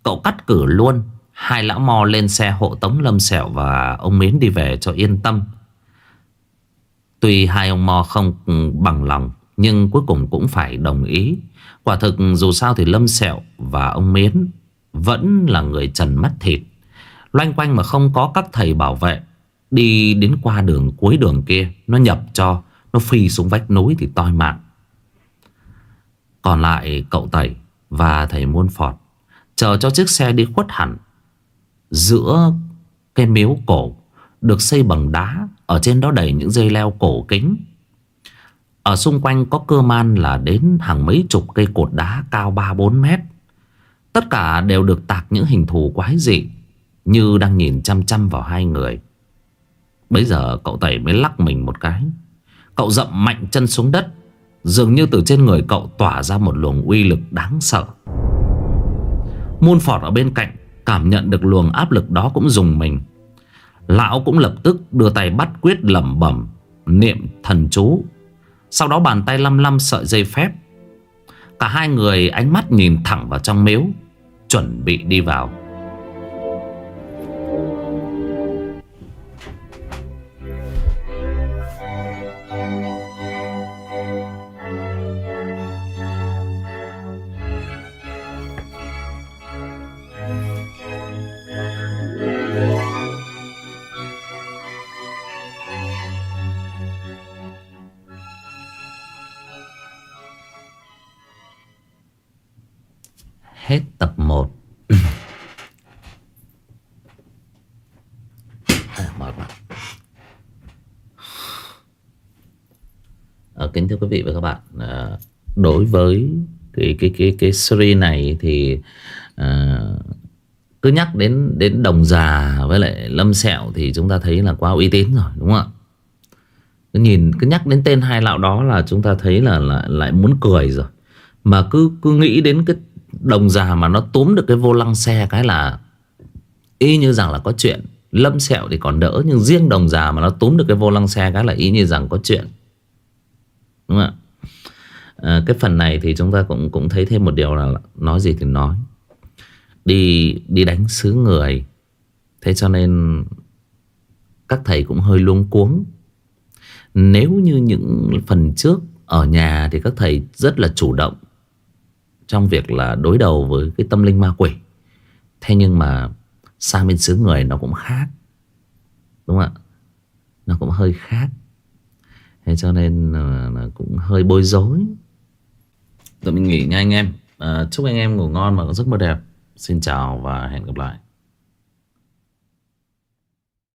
Cậu cắt cử luôn, Hai lão mò lên xe hộ tống Lâm Sẹo và ông Miến đi về cho yên tâm. Tuy hai ông mò không bằng lòng, Nhưng cuối cùng cũng phải đồng ý. Quả thực dù sao thì Lâm Sẹo và ông Miến Vẫn là người trần mắt thịt. Loanh quanh mà không có các thầy bảo vệ, Đi đến qua đường cuối đường kia, Nó nhập cho, Nó phi xuống vách núi thì toi mạng. Còn lại cậu Tẩy Và thầy Muôn Phọt Chờ cho chiếc xe đi khuất hẳn. Giữa cái miếu cổ Được xây bằng đá, Ở trên đó đầy những dây leo cổ kính. Ở xung quanh có cơ man là đến hàng mấy chục cây cột đá cao 3-4 mét. Tất cả đều được tạc những hình thù quái dị. Như đang nhìn chăm chăm vào hai người. Bây giờ cậu Tẩy mới lắc mình một cái. Cậu dậm mạnh chân xuống đất. Dường như từ trên người cậu tỏa ra một luồng uy lực đáng sợ. Muôn phọt ở bên cạnh Cảm nhận được luồng áp lực đó cũng dùng mình. Lão cũng lập tức đưa tay bắt quyết lẩm bẩm, Niệm thần chú. Sau đó bàn tay lăm lăm sợi dây phép. Cả hai người ánh mắt nhìn thẳng vào trong miếu, Chuẩn bị đi vào. Hết tập 1 à, Mỏi quá. À, Kính thưa quý vị và các bạn à, Đối với cái, cái, cái, cái series này thì à, cứ nhắc đến đến đồng già với lại lâm sẹo thì chúng ta thấy là quá uy tín rồi đúng không ạ? Cứ nhìn cứ nhắc đến tên hai lão đó là chúng ta thấy là, là lại muốn cười rồi. Mà cứ cứ nghĩ đến cái đồng già mà nó túm được cái vô lăng xe cái là y như rằng là có chuyện. Lâm sẹo thì còn đỡ nhưng riêng đồng già mà nó túm được cái vô lăng xe cái là y như rằng có chuyện. Đúng không ạ? À, cái phần này thì chúng ta cũng cũng thấy thêm một điều là nói gì thì nói. Đi đi đánh xứ người. Thế cho nên các thầy cũng hơi luống cuống. Nếu như những phần trước ở nhà thì các thầy rất là chủ động trong việc là đối đầu với cái tâm linh ma quỷ. Thế nhưng mà sang bên xứ người nó cũng khác. Đúng không ạ? Nó cũng hơi khác. Thế cho nên là cũng hơi bối rối. Tụi mình nghỉ nha anh em. À, chúc anh em ngủ ngon và có giấc mơ đẹp. Xin chào và hẹn gặp lại.